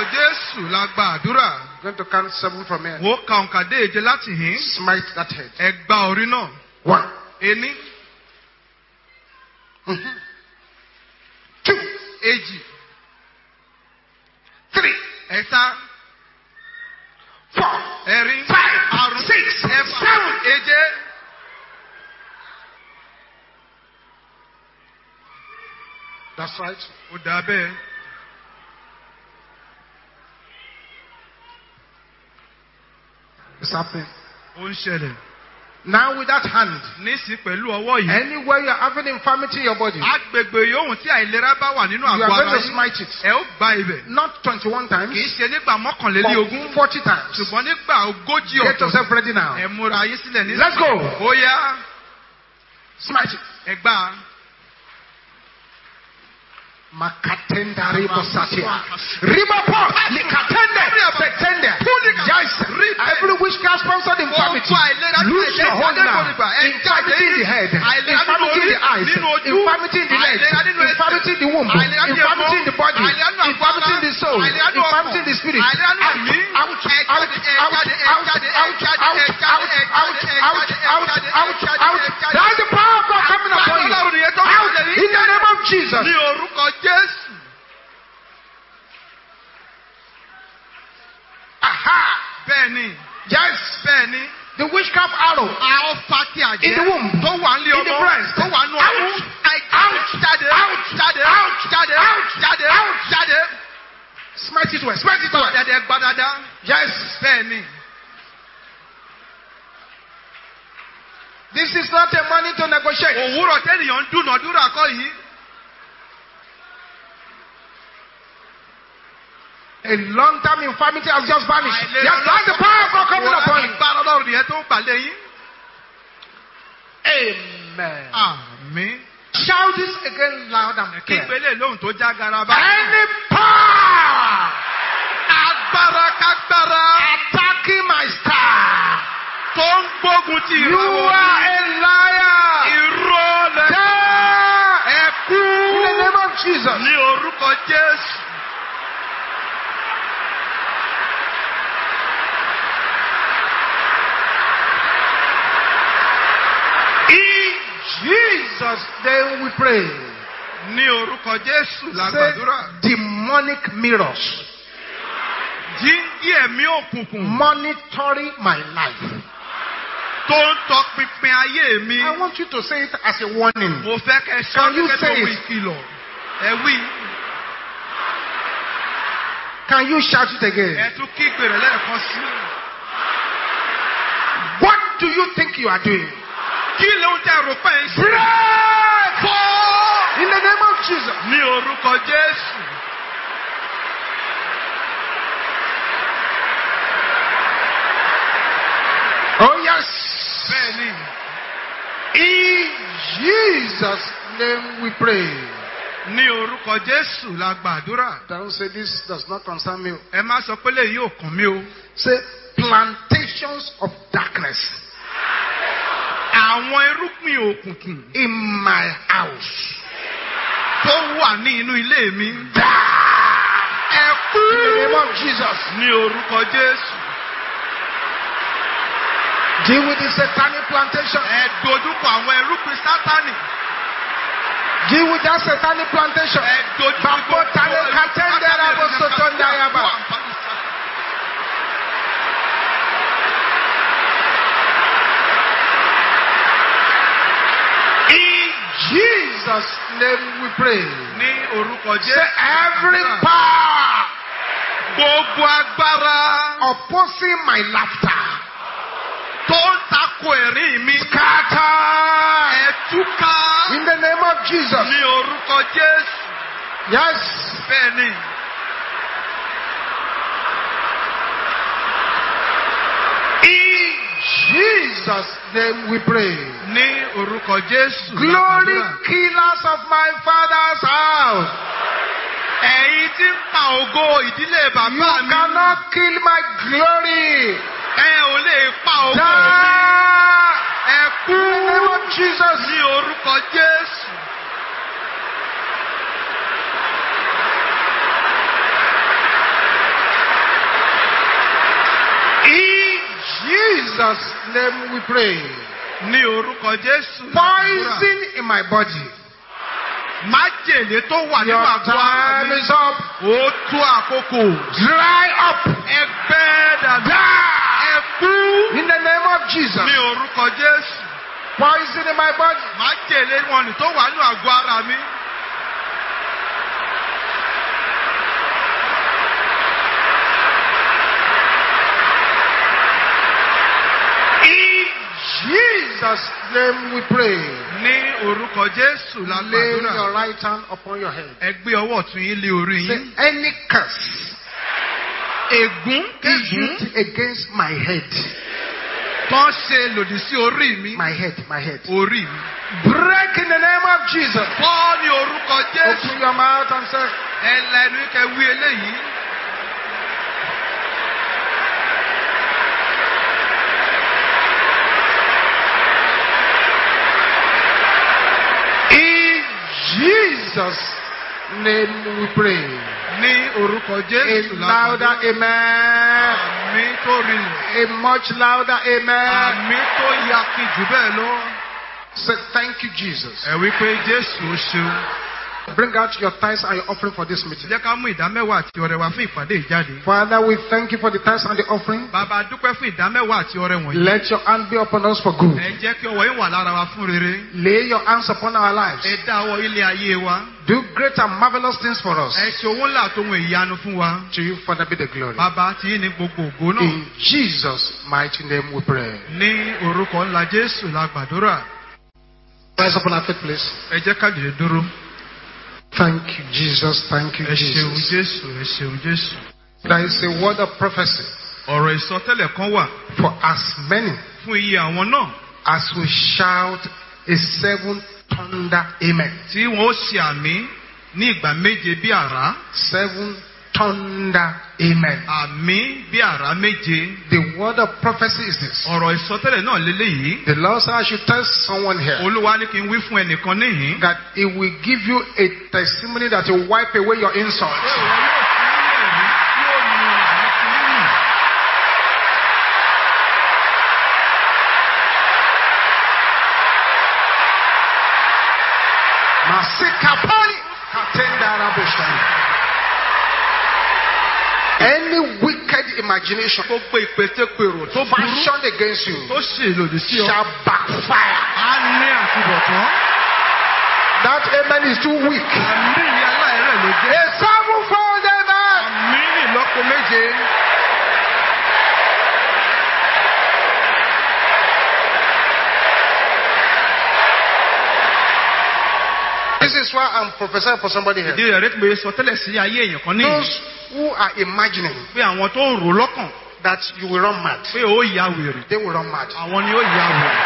Orúkọ Jésù la gba àdúrà. I'm going to count seven from here. Wò ó ka òǹkà dé èje láti hìn. Smite that head. Ẹ gba orí náà. One. Ení, Mhm. Two. èjì, Three. ẹ̀ta, Four. ẹ̀rin, Five. àrún, Six. ẹ̀fà, Seven. èje. That's right. Ó dà bẹ́ẹ̀. Is happening. ó ń ṣẹlẹ̀ Now with that hand, nísìn pẹ̀lú ọwọ́ yìí anywhere you are having infirmity in your body, you agbègbè yòówù tí àìlera bá wà nínú are àgọ́ going ara to yín smite it. ẹ ó gba ibẹ̀ Not 21 times, kì í ṣe nígbà mọ́kànlélí ogún but 40 times. ṣùgbọ́n nígbà ogójì Get ọ̀tọ̀ yourself ready now. ẹ múra yín sílẹ̀ ní. Let's go. ó yá Smite it. ẹ gbà á. Makatenda ribo satia. Ribopo. Likatende. Setende. Yes. Every witchcraft sponsored infirmity. Lose your hold now. Infirmity in the head. Infirmity in the eyes. Infirmity in the legs. Infirmity in the womb. Infirmity in the body. Infirmity in the soul. Infirmity in the spirit. Out. Out. Out. Out. Out. Out. Out. Out. Out. Out. Out. Out. That's the power of God coming upon you. Out. In the name of Jesus. ní orúkọ jésù. Aha. bẹ́ẹ̀ni Yes. bẹ́ẹ̀ni. The witchcraft arrow. àwọn fati àjẹ́ In the womb. tó wà ń lé In the ọmọ breast. tó wà nù Out. ọmú. Out. jáde Out. jáde Out. jáde Out. jáde Out. jáde. Smite it well. Smite it well. gbàdàdà gbàdàdà. Yes. bẹ́ẹ̀ni. This is not a money to negotiate. òwúrọ̀ tẹ́nìyàn ń dúnàdúrà kọ́ yìí. A long term infirmity has just vanished. Yes, that's the power of God coming upon you. Agbára ọlọ́run nìyẹn tó ń gbàlẹ́ yín. Amen. Àmín. Shout this again loud and clear. Kígbélé lóhùn tó já garaba. Any power Agbára kágbára attacking my star, tó ń gbógun ti you are a liar. Irọ́ lẹ. Die Ẹ kú. in the name of Jesus. Ní orúkọ Jésù. In Jesus' name we pray. Ní orúkọ Jésù la Say gbàdúrà. demonic mirrors Jíjí ẹ̀mí òkùnkùn monitoring my life. tó ń tọpinpin ayé mi. I want you to say it as a warning. Mo fẹ́ kẹ́ say bí ohun it? ìkìlọ̀. Ẹ wí. Can you shout it again? Ẹ tún kígbe rẹ̀ lẹ́ẹ̀kan sí. What do you think you are doing? Kí ló ń tẹ rò pé ń ṣe? Break Fọ́! in the name of Jesus. Ní orúkọ Jésù. Oh, yes. Bẹ́ẹ̀ni. In Jesus' name we pray. Ní orúkọ Jésù la gbàdúrà. Don't say this does not concern me. Ẹ má sọ pé lèyí ò kàn mí o. Say plantations of darkness Àwọn irúgbìn òkùnkùn in my house. tó wà ní inú ilé mi. Ẹ kú! Ní orúkọ Jésù. Deal with the satanic plantation. Ẹ dojúkọ àwọn irúgbìn Sátánì. Deal with that satanic plantation. Ẹ dojúkọ Bàbá Tálẹ̀ Kàtẹ́ndẹ̀ Rábọ̀ Sọ̀tọ̀ndà Jesus' name we pray. Ní orúkọ Say every power Gbogbo agbára opposing my laughter. tó ń tako ẹ̀rín mi. Scatter Ẹ túká. in the name of Jesus. Ní orúkọ Jésù. Yes. Bẹ́ẹ̀ni. In Jesus' name we pray. Ní orúkọ Jésù. Glory killers of my father's house. Ẹ̀yin tí ń pa ògo ìdílé You bàbá mi. cannot kill my glory. Ẹ ò lè pa ògo mi. Ẹ kú. Ní orúkọ Jésù. In Jesus' name we pray. Ní orúkọ Jésù. Poison in my body. Májèlé tó wà nínú àgọ́ ara time mi. is up. Ó tó àkókò. Dry up. Ẹgbẹ́. Die Ẹ kú. in the name of Jesus. Ní orúkọ Jésù. Poison in my body. Májèlé wọn ni tó wà nínú àgọ́ ara mi. Jesus' name we pray. Ní orúkọ Jésù la Lay your gbàdúrà. right hand upon your head. Ẹ gbé ọwọ́ ọ̀tún yín lé orí Say, yín. any curse Ègún kégún issued against my head. ń ṣe lòdì sí orí mi. My head, my head. Orí mi. Break in the name of Jesus. Bọ́ ní orúkọ Jésù. Open your mouth and say, Ẹ lẹnu kẹ wí eléyìí. Jesus' name we pray. Ní orúkọ A Jésù la louder amen. Àmì tó. A much louder amen. Àmì tó yakin jù bẹ́ẹ̀ lọ. Say, thank you, Jesus. Ẹ wí pé Jésù ó ṣeun. Bring out your tithes and your offering for this meeting. Jẹ́ ká mú ìdámẹ́wàá àti ọrẹ wa fún ìpàdé ìjáde. Father, we thank you for the tithes and the offering. Bàbá dúpẹ́ fún ìdámẹ́wàá àti ọrẹ wọ̀nyí. Let your hand be upon us for good. Ẹ jẹ́ kí ọwọ́ yín wà lára wa fún rere. Lay your hands upon our lives. Ẹ dá ọwọ́ ilé ayé wa. Do great and marvelous things for us. Ẹ ṣe owó ńlá àtòhun ìyanu fún wa. To you, Father, be the glory. Bàbá tí yín ní gbogbo ògo náà. In Jesus' mighty name we pray. Ní orúkọ ńlá Jésù la gbàdúrà. Rise up on our feet, please. Ẹ jẹ́ ká dìde dúró. Thank you, Jesus. Thank you, Jesus. Jésù, ẹ ṣeun Jésù. There is a word of prophecy Ọ̀rọ̀ ìsọtẹ́lẹ̀ kan wà for as many fún iye àwọn náà as we shout a seven thunder amen. tí wọ́n ó ṣe àmì ní ìgbà méje bí àrá. Seven thunder amen. Àmì bí àrá méje. The word of prophecy is this. Ọ̀rọ̀ ìsọtẹ́lẹ̀ náà leléyìí. The Lord said I should tell someone here Olúwa ní kí n wí fún ẹnìkan níhìn. that He will give you a testimony that will wipe away your insults. Masikapali Any wicked imagination Gbogbo ìpètèpèrò tó burú fashioned against you tó ṣe lòdì sí ọ. shall backfire. Á ní àtúbọ̀tán. That amen is too weak. Àmì ìyá aláìrẹ̀ ló jẹ́. A amen. Àmì ìlọ́po méje. This is why I'm prophesying for somebody here. Ìdí rẹ̀ pé sọtẹ́lẹ̀ sí ayé èèyàn kan níhìn. Those who are imagining Pé àwọn tó ń rò lọ́kàn that you will run mad, pé ó ya wèrè. they will run mad. Àwọn ni ó ya wèrè.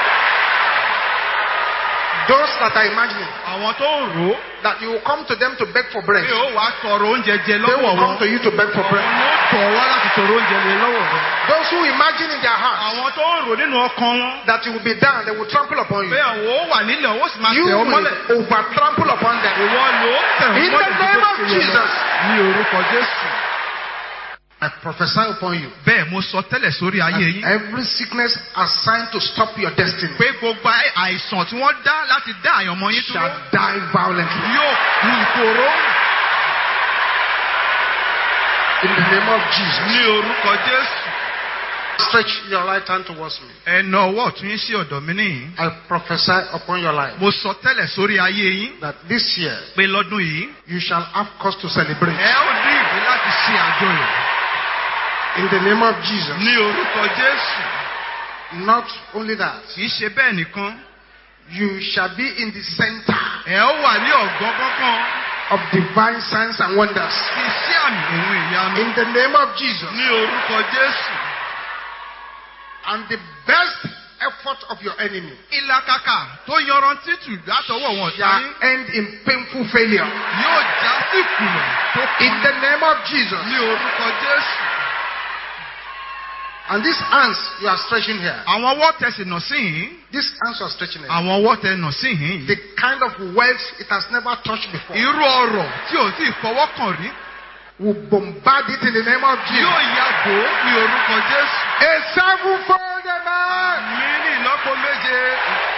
Those that are imagining Àwọn tó ń rò that you will come to them to beg for bread, pé ó wàá tọrọ oúnjẹ jẹ they lọ́wọ́ will come wọn. to you to beg for Àwọn bread. ni ó tọ̀ wá láti tọrọ oúnjẹ lé lọ́wọ́ rẹ̀. Those who imagine in their hearts Àwọn tó ń rò nínú ọkàn wọn. that you will be down, they will trample upon Pé you. àwọn ó wà nílẹ̀ ó sì máa You tẹ̀ ọ́ will mọ́lẹ̀. over trample upon them. Ìwọ ló tẹ̀ In wọ́n the mọ́lẹ̀ name tó of ṣe yẹ lọ. Jesus. I prophesy upon you. Bẹ́ẹ̀ mo sọ tẹ́lẹ̀ sórí ayé yín. every sickness assigned to stop your destiny Pé gbogbo àìsàn tí wọ́n dá láti dá àyànmọ́ yín dúró. shall die violently. Yóò kú ìkorò. In the name of Jesus. Ní orúkọ Jésù. Stretch your right hand towards me. Ẹ na ọwọ́ ọ̀tún yín sí ọ̀dọ̀ mi níyìn. I prophesy upon your life Mo sọ tẹ́lẹ̀ sórí ayé yín. that this year Pé lọ́dún yìí. you shall have cause to celebrate. Ẹ ó ní ìdí láti ṣe àjọyọ̀. In the name of Jesus. Ní orúkọ Jésù. Not only that, Kì í ṣe bẹ́ẹ̀ nìkan. you shall be in the center Ẹ ó wà ní ọ̀gán kankan. of divine signs and wonders. Iṣẹ́ àmì òun ìyanu. In the name of Jesus. Ní orúkọ Jésù. And the best effort of your enemy Ìlàkàkà tó yanrantí tù látọwọ́ wọn shall end in painful failure. Yóò já sí ìkùnà tó In kún. the name of Jesus. Ní orúkọ Jésù. And these hands you are stretching here, Àwọn ọwọ́ tẹ̀sí nà sí yìí. these hands you are stretching here, Àwọn ọwọ́ tẹ̀ nà sí yìí. the kind of wealth it has never touched before, Irú ọrọ̀ tí tí ì fọwọ́ kàn rí. will bombard it in the name of Yóò Jesus. yàgò ní orúkọ Jésù. A sevenfold amen. Mi ní ìlọ́po méje.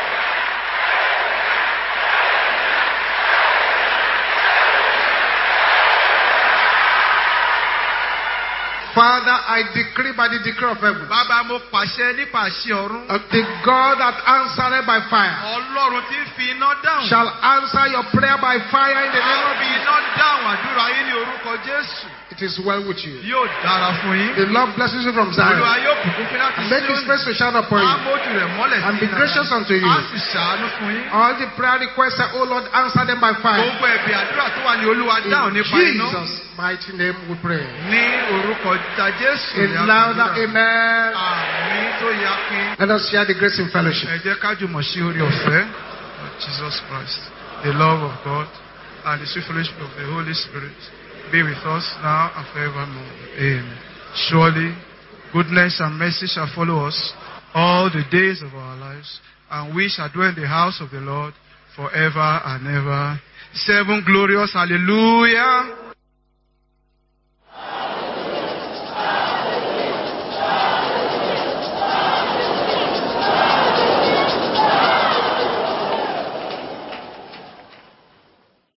Father, I decree by the decree of heaven, Bàbá mo pàṣẹ nípa àṣẹ ọ̀run. that the God that answered by fire Ọlọ́run ń fi iná dáhùn. shall answer your prayer by fire in the name of Jesus. iná dáhùn àdúrà yín ní orúkọ Jésù. It is well with you. Yóò dára fún yín. The Lord blesses you from Olúwa Zion. yóò bùkún fún láti And make his face to shine upon you. mójú rẹ̀ mọ́lẹ̀ And sí be iná. gracious unto you. Á sì ṣàánú fún yín. All the prayer requests, say, oh Lord, answer them by fire. Gbogbo ẹ̀bì àdúrà tó wà ní Olúwa dáhùn In nípa iná. Jesus' mighty name we pray. Ní orúkọ ta Jésù In a louder gbàdúrà. amen. Àmín tó yakin. Let us share the grace in fellowship. Ẹ jẹ́ ká jùmọ̀ sí orí ọ̀fẹ́ of Jesus Christ, the love of God, and the sweet fellowship of the Holy Spirit be with us now and forevermore. Amen. Surely, goodness and mercy shall follow us all the days of our lives, and we shall dwell in the house of the Lord forever and ever. Seven glorious hallelujah.